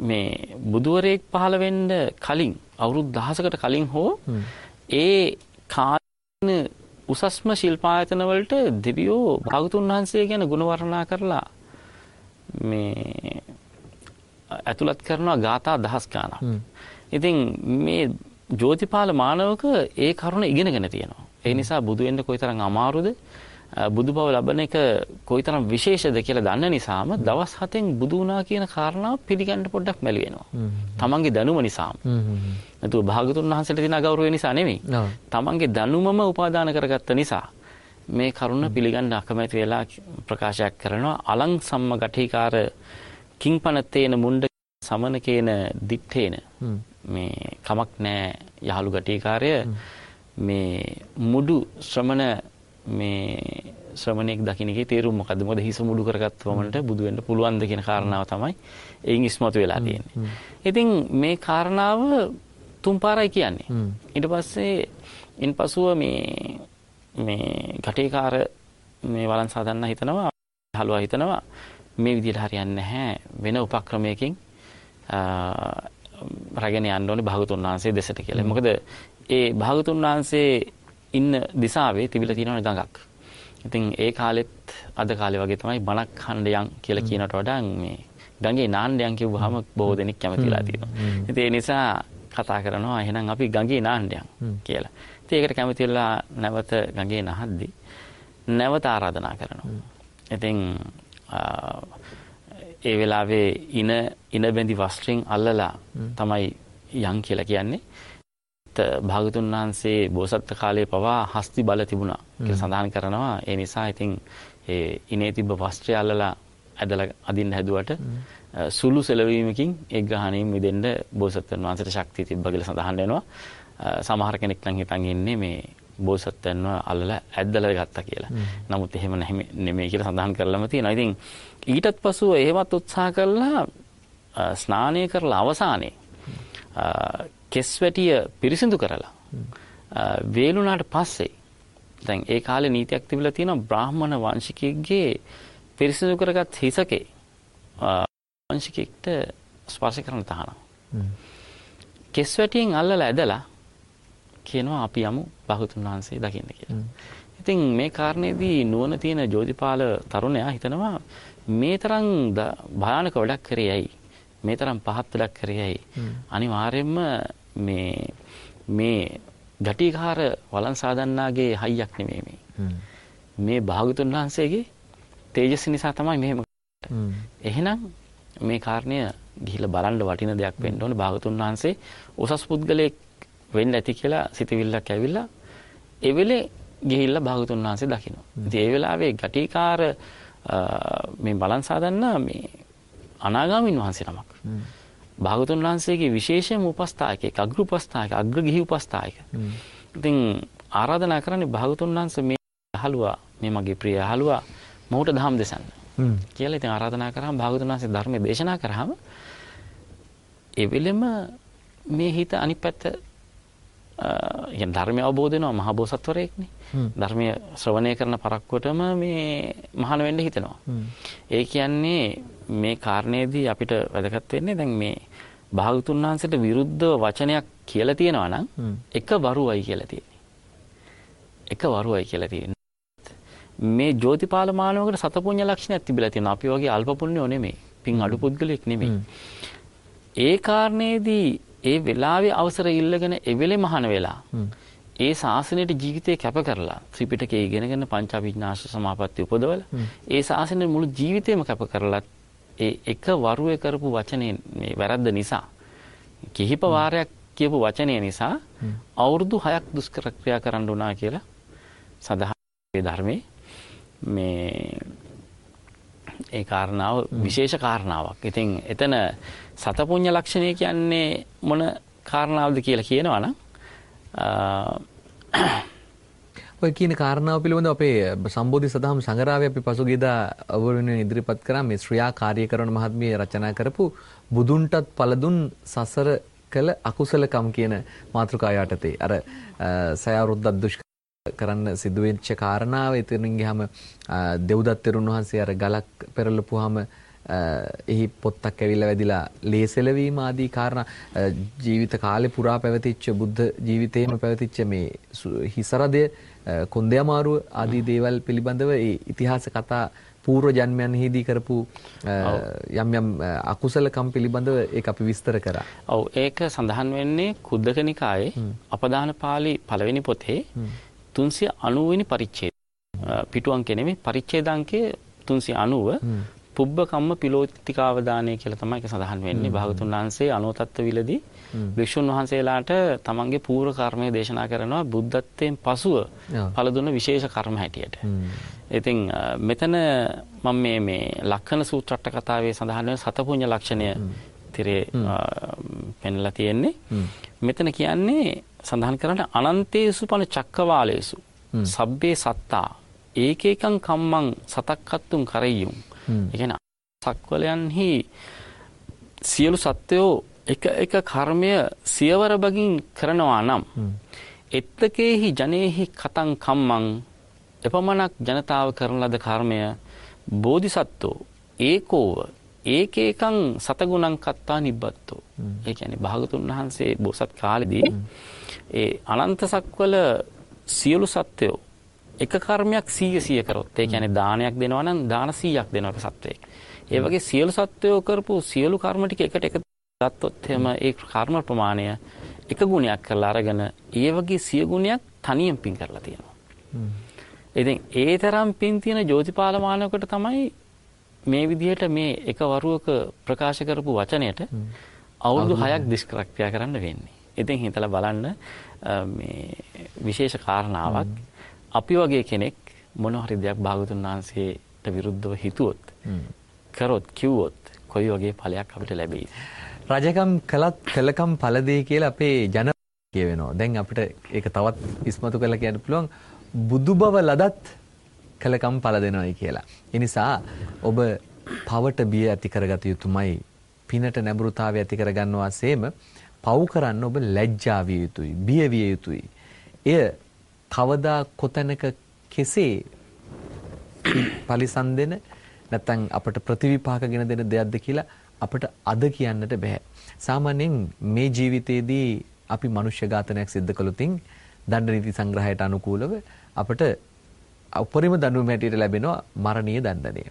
මේ බුදුවරයෙක් පහළ වෙන්න කලින් අවුරුදු දහසකට කලින් හෝ ඒ කාලන උසස්ම ශිල්පායතන වලට දෙවියෝ භාගතුන් වහන්සේ ගැන ගුණ වර්ණනා කරලා මේ ඇතුළත් කරනවා ගාථා දහස් ගාණක්. ඉතින් මේ ජෝතිපාල මානවක ඒ කරුණ ඉගෙනගෙන තියෙනවා. ඒ නිසා බුදු වෙන්න කොයිතරම් අමාරුද බුදු බව ලබන එක කොයිතරම් විශේෂද කියලා දන්න නිසාම දවස් 7න් බුදු වුණා කියන කාරණාව පිළිගන්න පොඩ්ඩක් මැලි වෙනවා. තමන්ගේ දැනුම නිසාම. නැතුව භාගතුන් වහන්සේට තියෙන ගෞරවය නිසා නෙමෙයි. තමන්ගේ දැනුමම උපාදාන කරගත්ත නිසා මේ කරුණ පිළිගන්න අකමැති වෙලා ප්‍රකාශයක් කරනවා. අලං සම්ම ගඨීකාර කිංපනතේන මුණ්ඩ සමනකේන දිත්තේන. මේ කමක් නැහැ යහළු ගඨීකාරය මේ මුඩු ශ්‍රමණ මේ ශ්‍රමණෙක් දකින්න එකේ තේරුම මොකද්ද? මොකද හිස මුඩු කරගත්ත වමනට බුදු වෙන්න පුළුවන්ද කියන කාරණාව තමයි එයින් ඉස්මතු වෙලා තියෙන්නේ. ඉතින් මේ කාරණාව තුන් පාරයි කියන්නේ. ඊට පස්සේ ඉන්පසුව මේ මේ කටේකාර මේ වලන් සාදන්න හිතනවා හලුවා හිතනවා මේ විදිහට හරියන්නේ නැහැ වෙන උපක්‍රමයකින් රැගෙන යන්න ඕනේ භාගතුන් වහන්සේ දෙසට කියලා. මොකද ඒ භාගතුන් වහන්සේ ඉන්න දිසාවේ තිබිලා තියෙනවා ගඟක්. ඉතින් ඒ කාලෙත් අද කාලේ වගේ තමයි බණක් හන්ඩයන් කියලා කියනට වඩා මේ ගඟේ නාණ්ඩයන් කිව්වහම බොහෝ දෙනෙක් කැමතිලා තියෙනවා. ඉතින් ඒ නිසා කතා කරනවා එහෙනම් අපි ගඟේ නාණ්ඩයන් කියලා. ඉතින් ඒකට කැමතිලා නැවත ගඟේ නහද්දි නැවත ආරාධනා කරනවා. ඉතින් ඒ වෙලාවේ ඉන ඉන බැඳි වස්ත්‍රයෙන් අල්ලලා තමයි යන් කියලා කියන්නේ භාගතුන් වහන්සේ බෝසත්ත්ව කාලයේ පවා හස්ති බල තිබුණා කියලා සඳහන් කරනවා. ඒ නිසා ඉතින් ඒ ඉනේ තිබ්බ වස්ත්‍රය අල්ලලා ඇදලා අදින්න හැදුවට සුළු සෙලවීමකින් ඒ ග්‍රහණයෙන් මිදෙන්න බෝසත්ත්වයන් වහන්සේට ශක්තිය තිබ්බ කියලා සඳහන් වෙනවා. සමහර කෙනෙක් නම් හිතන් ඉන්නේ මේ බෝසත්ත්වයන්ව අල්ලලා ඇද්දලා ගත්තා කියලා. නමුත් එහෙම නෙමෙයි කියලා සඳහන් කරලම තියෙනවා. ඉතින් ඊටත් පසුව එහෙමත් උත්සාහ කළා ස්නානය කරලා අවසානයේ කෙස් වැටිය පිරිසිදු කරලා වේලුණාට පස්සේ දැන් ඒ කාලේ නීතියක් තිබිලා තියෙනවා බ්‍රාහ්මණ වංශිකයෙක්ගේ පිරිසිදු කරගත් හිසකේ වංශිකෙක්ට ස්පර්ශ කරන්න තහනම්. කෙස් වැටියෙන් අල්ලලා ඇදලා කියනවා අපි යමු භාගතුන් වහන්සේ දකින්න කියලා. ඉතින් මේ කාරණේදී නුවණ තියෙන ජෝතිපාල තරුණයා හිතනවා මේ තරම් භයානක වැඩක් කරේ ඇයි? මේ තරම් පහත් වැඩක් කරේ ඇයි? අනිවාර්යයෙන්ම මේ මේ ගැටිකාර වලන් සාදන්නාගේ හයියක් නෙමෙයි මේ. මේ භාගතුන් වහන්සේගේ තේජස් නිසා තමයි මෙහෙම එහෙනම් මේ කාරණය ගිහිල්ලා බලන්න වටින දෙයක් වෙන්න ඕනේ භාගතුන් වහන්සේ උසස් පුද්ගලයෙක් වෙන්න ඇති කියලා සිතවිල්ලක් ඇවිල්ලා ඒ වෙලේ ගිහිල්ලා භාගතුන් වහන්සේ දකිනවා. ඉතින් ඒ වෙලාවේ ගටිකාර මේ බලන් සාදන්න මේ අනාගාමින් වහන්සේ නමක්. භාගතුන් වහන්සේගේ විශේෂම උපස්ථායකයෙක් අග්‍ර උපස්ථායක අග්‍ර ගිහි උපස්ථායක. ඉතින් ආරාධනා කරන්නේ භාගතුන් වහන්සේ මේ අහලුවා මේ මගේ ප්‍රිය අහලුවා මොහොත දහම් දෙසන්න. කියලා ඉතින් ආරාධනා කරාම භාගතුන් වහන්සේ ධර්මයේ දේශනා කරාම ඒ වෙලෙම මේ හිත අනිත් පැත්ත යන ධර්මය අවබෝධ වෙනවා මහ බෝසත්වරයෙක්නේ. ධර්මය ශ්‍රවණය කරන පරක්කොටම මේ මහාන වෙන්න හිතෙනවා. ඒ කියන්නේ මේ කාරණේදී අපිට වැදගත් වෙන්නේ දැන් මේ භාගතුන් වහන්සේට විරුද්ධ වචනයක් කියලා තියෙනවා නම් එක වරුවයි කියලා තියෙන්නේ. එක වරුවයි කියලා තියෙන්නේ. මේ ජෝතිපාල මානවකට සතපුඤ්ඤ ලක්ෂණයක් තිබිලා තියෙනවා. අපි වගේ අල්ප පුණ්‍යෝ නෙමෙයි. පින් අඩු පුද්ගලෙක් නෙමෙයි. ඒ කාරණේදී ඒ වෙලාවේ අවසර ඉල්ලගෙන එවෙලේ මහාන වෙලා ඒ ශාසනයට ජීවිතේ කැප කරලා ත්‍රිපිටකය ඉගෙනගෙන පංචාභිඥාස සමාපatti උපදවල ඒ ශාසනයේ මුළු ජීවිතේම කැප කරලා ඒ එක වරුවේ කරපු වචනේ මේ වැරද්ද නිසා කිහිප වාරයක් කියපු වචනය නිසා අවුරුදු 6ක් දුෂ්කර ක්‍රියා කරන්න උනා කියලා සඳහන් ධර්මයේ. මේ ඒ කාරණාව විශේෂ කාරණාවක්. ඉතින් එතන සතපුඤ්ඤ ලක්ෂණය කියන්නේ මොන කාරණාවද කියලා කියනවනම් ඔය කියන කාරණාව පිළිබඳව අපේ සම්බෝධි සදහම් සංගරාවේ අපි පසුගියදා අවුරුවෙන් ඉදිරිපත් කරා මේ ශ්‍රියා කාර්යකරණ මහත්මිය රචනා කරපු බුදුන්ටත් පළදුන් සසර කළ අකුසලකම් කියන මාතෘකාව යටතේ. අර සයවරුද්දක් දුෂ්ක කරන්න සිදුවෙච්ච කාරණාව එතනින් ගියාම දෙව්දත් තෙරුන් වහන්සේ අර ගලක් පෙරලපුවාම එහි පොත්තක් ඇවිල්ලා වැදිලා ලේසෙලවීම ආදී කාරණා ජීවිත කාලේ පුරා පැවතිච්ච බුද්ධ ජීවිතේම පැවතිච්ච මේ හිසරදය කොන්දේමාරුව ආදී දේවල් පිළිබඳව ඒ ඉතිහාස කතා పూర్ව ජන්මයන්හිදී කරපු යම් යම් අකුසලකම් පිළිබඳව ඒක අපි විස්තර කරා. ඔව් ඒක සඳහන් වෙන්නේ කුද්දක නිකායේ අපදාන පාළි පළවෙනි පොතේ 390 වෙනි පරිච්ඡේදය. පිටු අංකේ නෙමෙයි පරිච්ඡේද අංකයේ 390 පුබ්බ කම්ම පිලෝතිකාවදානය කියලා තමයි ඒක සඳහන් වෙන්නේ. භාගතුන් වහන්සේ අනෝතත්ත්ව විලදී භික්ෂුන් වහන්සේලාට තමන්ගේ පූර්ව කර්මය දේශනා කරනවා බුද්ධත්වයෙන් පසුව පළ දුන්න විශේෂ කර්ම හැටියට. ඉතින් මෙතන මම මේ මේ ලක්ෂණ සූත්‍රට කතාවේ සඳහන් වෙන සතපුඤ්ඤ ලක්ෂණය තිරේ පෙන්ලා තියෙන්නේ. මෙතන කියන්නේ සඳහන් කරන්නේ අනන්තේසු පන චක්කවාලේසු. සබ්බේ සත්තා. ඒකේකං කම්මං සතක්කත්තුම් කරෙය්‍යුම් ඒ කියන්නේ සක්වලයන්හි සියලු සත්වයෝ එක එක කර්මය සියවර බගින් කරනවා නම් එත්තකේහි ජනේහි කතං කම්මං එපමණක් ජනතාව කරන ලද කර්මය බෝධිසත්වෝ ඒකෝව ඒකේකං සතගුණං කත්තා නිබ්බත්තෝ. ඒ කියන්නේ භාගතුන් වහන්සේ බෝසත් කාලෙදී ඒ අනන්ත සක්වල සියලු සත්වයෝ එක කර්මයක් 100 100 කරොත් ඒ කියන්නේ දානයක් දෙනවා නම් දාන 100ක් දෙනවා එක සත්වයක. ඒ වගේ සියලු සත්වයෝ කරපු සියලු කර්ම ටික එකට එක ගත්තොත් එහෙම ඒ කර්ම ප්‍රමාණය එක ගුණයක් කරලා අරගෙන ඒ වගේ සිය ගුණයක් තනියෙන් පින් කරලා තියෙනවා. ඉතින් ඒ තරම් පින් තියෙන ජෝතිපාල මානවකට තමයි මේ විදිහට මේ එක වරුවක ප්‍රකාශ කරපු වචනයට අවුරුදු 6ක් දිස්ක්‍රක්‍රියා කරන්න වෙන්නේ. ඉතින් හිතලා බලන්න මේ විශේෂ කාරණාවක් අපි වගේ කෙනෙක් මොන හරි දෙයක් භාගතුන් වහන්සේට විරුද්ධව හිතුවොත් කරොත් කිව්වොත් කොයි වගේ ඵලයක් අපිට ලැබෙයිද? රජකම් කළත් කළකම් ඵලදී කියලා අපේ ජන කියවෙනවා. දැන් අපිට ඒක තවත් ඉස්මතු කරලා කියන්න පුළුවන් බුදු බව ලදත් කළකම් ඵල දෙනවයි කියලා. ඒ නිසා ඔබ පවට බිය ඇති කරගත යුතුමයි. පිනට නැඹුරුතාවය ඇති කරගන්නවා සේම පව් කරන්න ඔබ ලැජ්ජා විය යුතුයි, බිය විය යුතුයි. එය කවදා කොතැනක කෙසේ පරිසම් දෙන නැත්නම් අපට ප්‍රතිවිපාකගෙන දෙන දෙයක්ද කියලා අපට අද කියන්නට බෑ. සාමාන්‍යයෙන් මේ ජීවිතයේදී අපි මනුෂ්‍ය ඝාතනයක් සිද්ධ කළොතින් දණ්ඩ නීති සංග්‍රහයට අනුකූලව අපට උපරිම දඬුවම හැටියට ලැබෙනවා මරණීය දණ්ඩනය.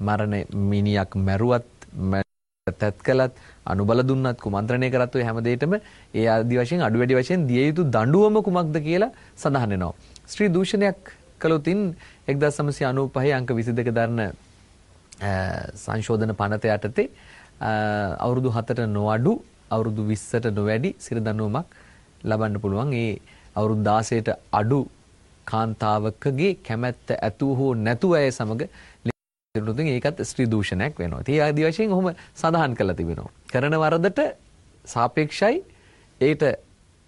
මරණ මිනියක් මැරුවත් තත් කළත් අනුබල දුන්නත් කුමන්ත්‍රණය කරත් ඔය හැම දෙයකම ඒ ආදි වශයෙන් අඩු වැඩි වශයෙන් දිය යුතු දඬුවම කුමක්ද කියලා සඳහන් වෙනවා. ස්ත්‍රී දූෂණයක් කළොතින් 1995 අංක 22 දරන සංශෝධන පනත යටතේ අවුරුදු 4ට නොඅඩු අවුරුදු 20ට නොවැඩි සිර දඬුවමක් ලබන්න පුළුවන්. ඒ අවුරුදු 16ට අඩු කාන්තාවකගේ කැමැත්ත ඇතුව හෝ නැතුව අය සමග තිබුණොත් ඒකත් ස්ත්‍රී දූෂණයක් වෙනවා. ඉතින් ඒ ආදි වශයෙන් ඔහොම සඳහන් කරලා තිබෙනවා. කරන වරදට සාපේක්ෂයි ඒට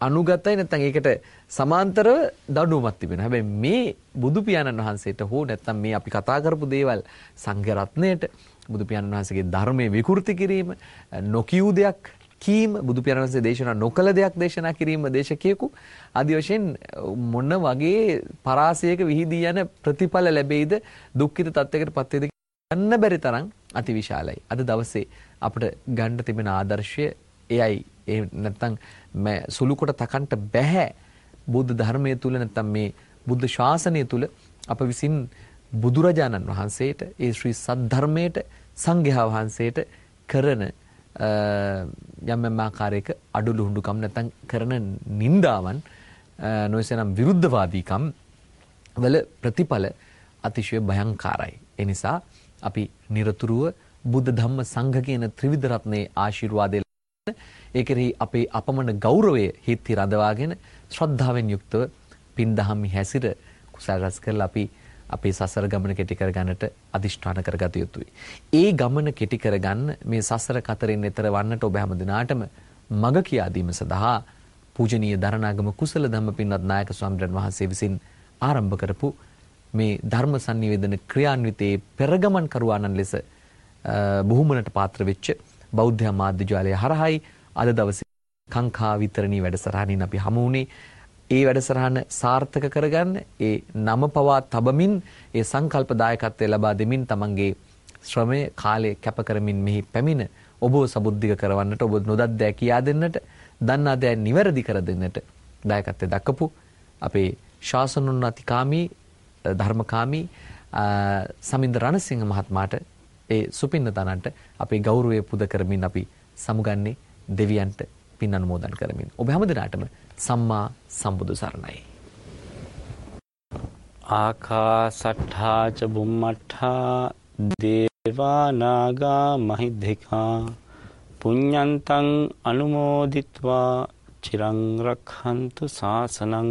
අනුගතයි නැත්නම් ඒකට සමාන්තරව දඬුවමක් තිබෙනවා. හැබැයි මේ බුදු පියාණන් වහන්සේට හෝ නැත්නම් මේ අපි කතා කරපු දේවල් සංඝ රත්නයට බුදු පියාණන් වහන්සේගේ ධර්මයේ විකෘති කිරීම නොකියූ දෙයක් කීම බුදු පියාණන් වහන්සේ දේශනා නොකළ දෙයක් දේශනා කිරීම දේශකයෙකු ආදි වශයෙන් මොන වගේ පරාසයක විහිදී යන ප්‍රතිඵල ලැබෙයිද දුක්ඛිත තත්යකට පත් වේද ගන්න බැරි තරම් අතිවිශාලයි. අද දවසේ අපිට ගන්න තිබෙන ආදර්ශය එයයි. ඒ නැත්තම් සුළු කොට තකන්ට බැහැ. බුද්ධ ධර්මයේ තුල නැත්තම් මේ බුද්ධ ශාසනය තුල අප විසින් බුදුරජාණන් වහන්සේට ඒ ශ්‍රී සද්ධර්මයට සංඝයා වහන්සේට කරන යම් යම් ආකාරයක අඩු ලුහුඬුකම් නැත්තම් කරන නින්දාවන් නොයසනම් විරුද්ධවාදීකම් වල ප්‍රතිඵල අතිශය භයංකාරයි. ඒ නිසා අපි নিরතුරුව බුද්ධ ධම්ම සංඝ කියන ත්‍රිවිධ රත්නයේ ආශිර්වාදය ඒ කෙරෙහි අපේ අපමණ ගෞරවය හිත්ති රඳවාගෙන ශ්‍රද්ධාවෙන් යුක්තව පින් දහම්හි හැසිර කුසල රැස් කරලා අපි අපේ සසර ගමන කෙටි කර ගන්නට අදිෂ්ඨාන කරගත යුතුයි. ඒ ගමන කෙටි කරගන්න මේ සසර කතරින් එතර වන්නට ඔබ හැම දිනාටම මඟ කියා දීම සඳහා පූජනීය දරණාගම කුසල ධම්ම පින්වත් නායක ස්වාමීන් වහන්සේ විසින් ආරම්භ කරපු මේ ධර්ම sannivedana ක්‍රියාන්විතයේ පෙරගමන් කරුවානන් ලෙස බුහුමනට පාත්‍ර වෙච්ච බෞද්ධ මාධ්‍ය ජාලය හරහායි අද දවසේ කාංකා විතරණී වැඩසටහනින් අපි හමු වුණේ. ඒ වැඩසටහන සාර්ථක කරගන්න ඒ නම පවා තබමින් ඒ සංකල්ප දායකත්වය ලබා දෙමින් තමන්ගේ ශ්‍රමය කාලය කැප කරමින් මෙහි පැමිණ ඔබ සබුද්ධික කරවන්නට ඔබ නොදත් දෑ කියා දෙන්නට දන්නා දෑ නිවැරදි කර දෙන්නට දායකත්වය දක්වපු අපේ ශාසනෝන්නතිකාමී ධර්මකාමී සමින්ද රණසිංහ මහත්මයාට ඒ සුපින්නතනන්ට අපේ ගෞරවය පුද කරමින් අපි සමුගන්නේ දෙවියන්ට පින් අනුමෝදන් කරමින්. ඔබ හැමදිනාටම සම්මා සම්බුදු සරණයි. ආකාසට්ඨා ච බුම්මට්ඨා දේවා නාග මහිද්దికා පුඤ්ඤන්තං අනුමෝදිත්වා චිරං රක්ඛන්තු සාසනං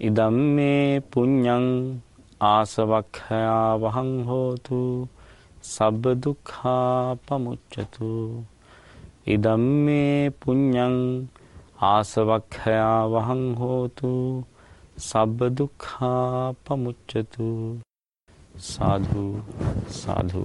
ඉදම් මේ පුඤ්ඤං ආසවක්ඛයා වහං හෝතු සබ්බ දුක්ඛා පමුච්ඡතු. ඉදම් මේ පුඤ්ඤං ආසවක්ඛයා වහං හෝතු සබ්බ දුක්ඛා පමුච්චතු සාධු සාධු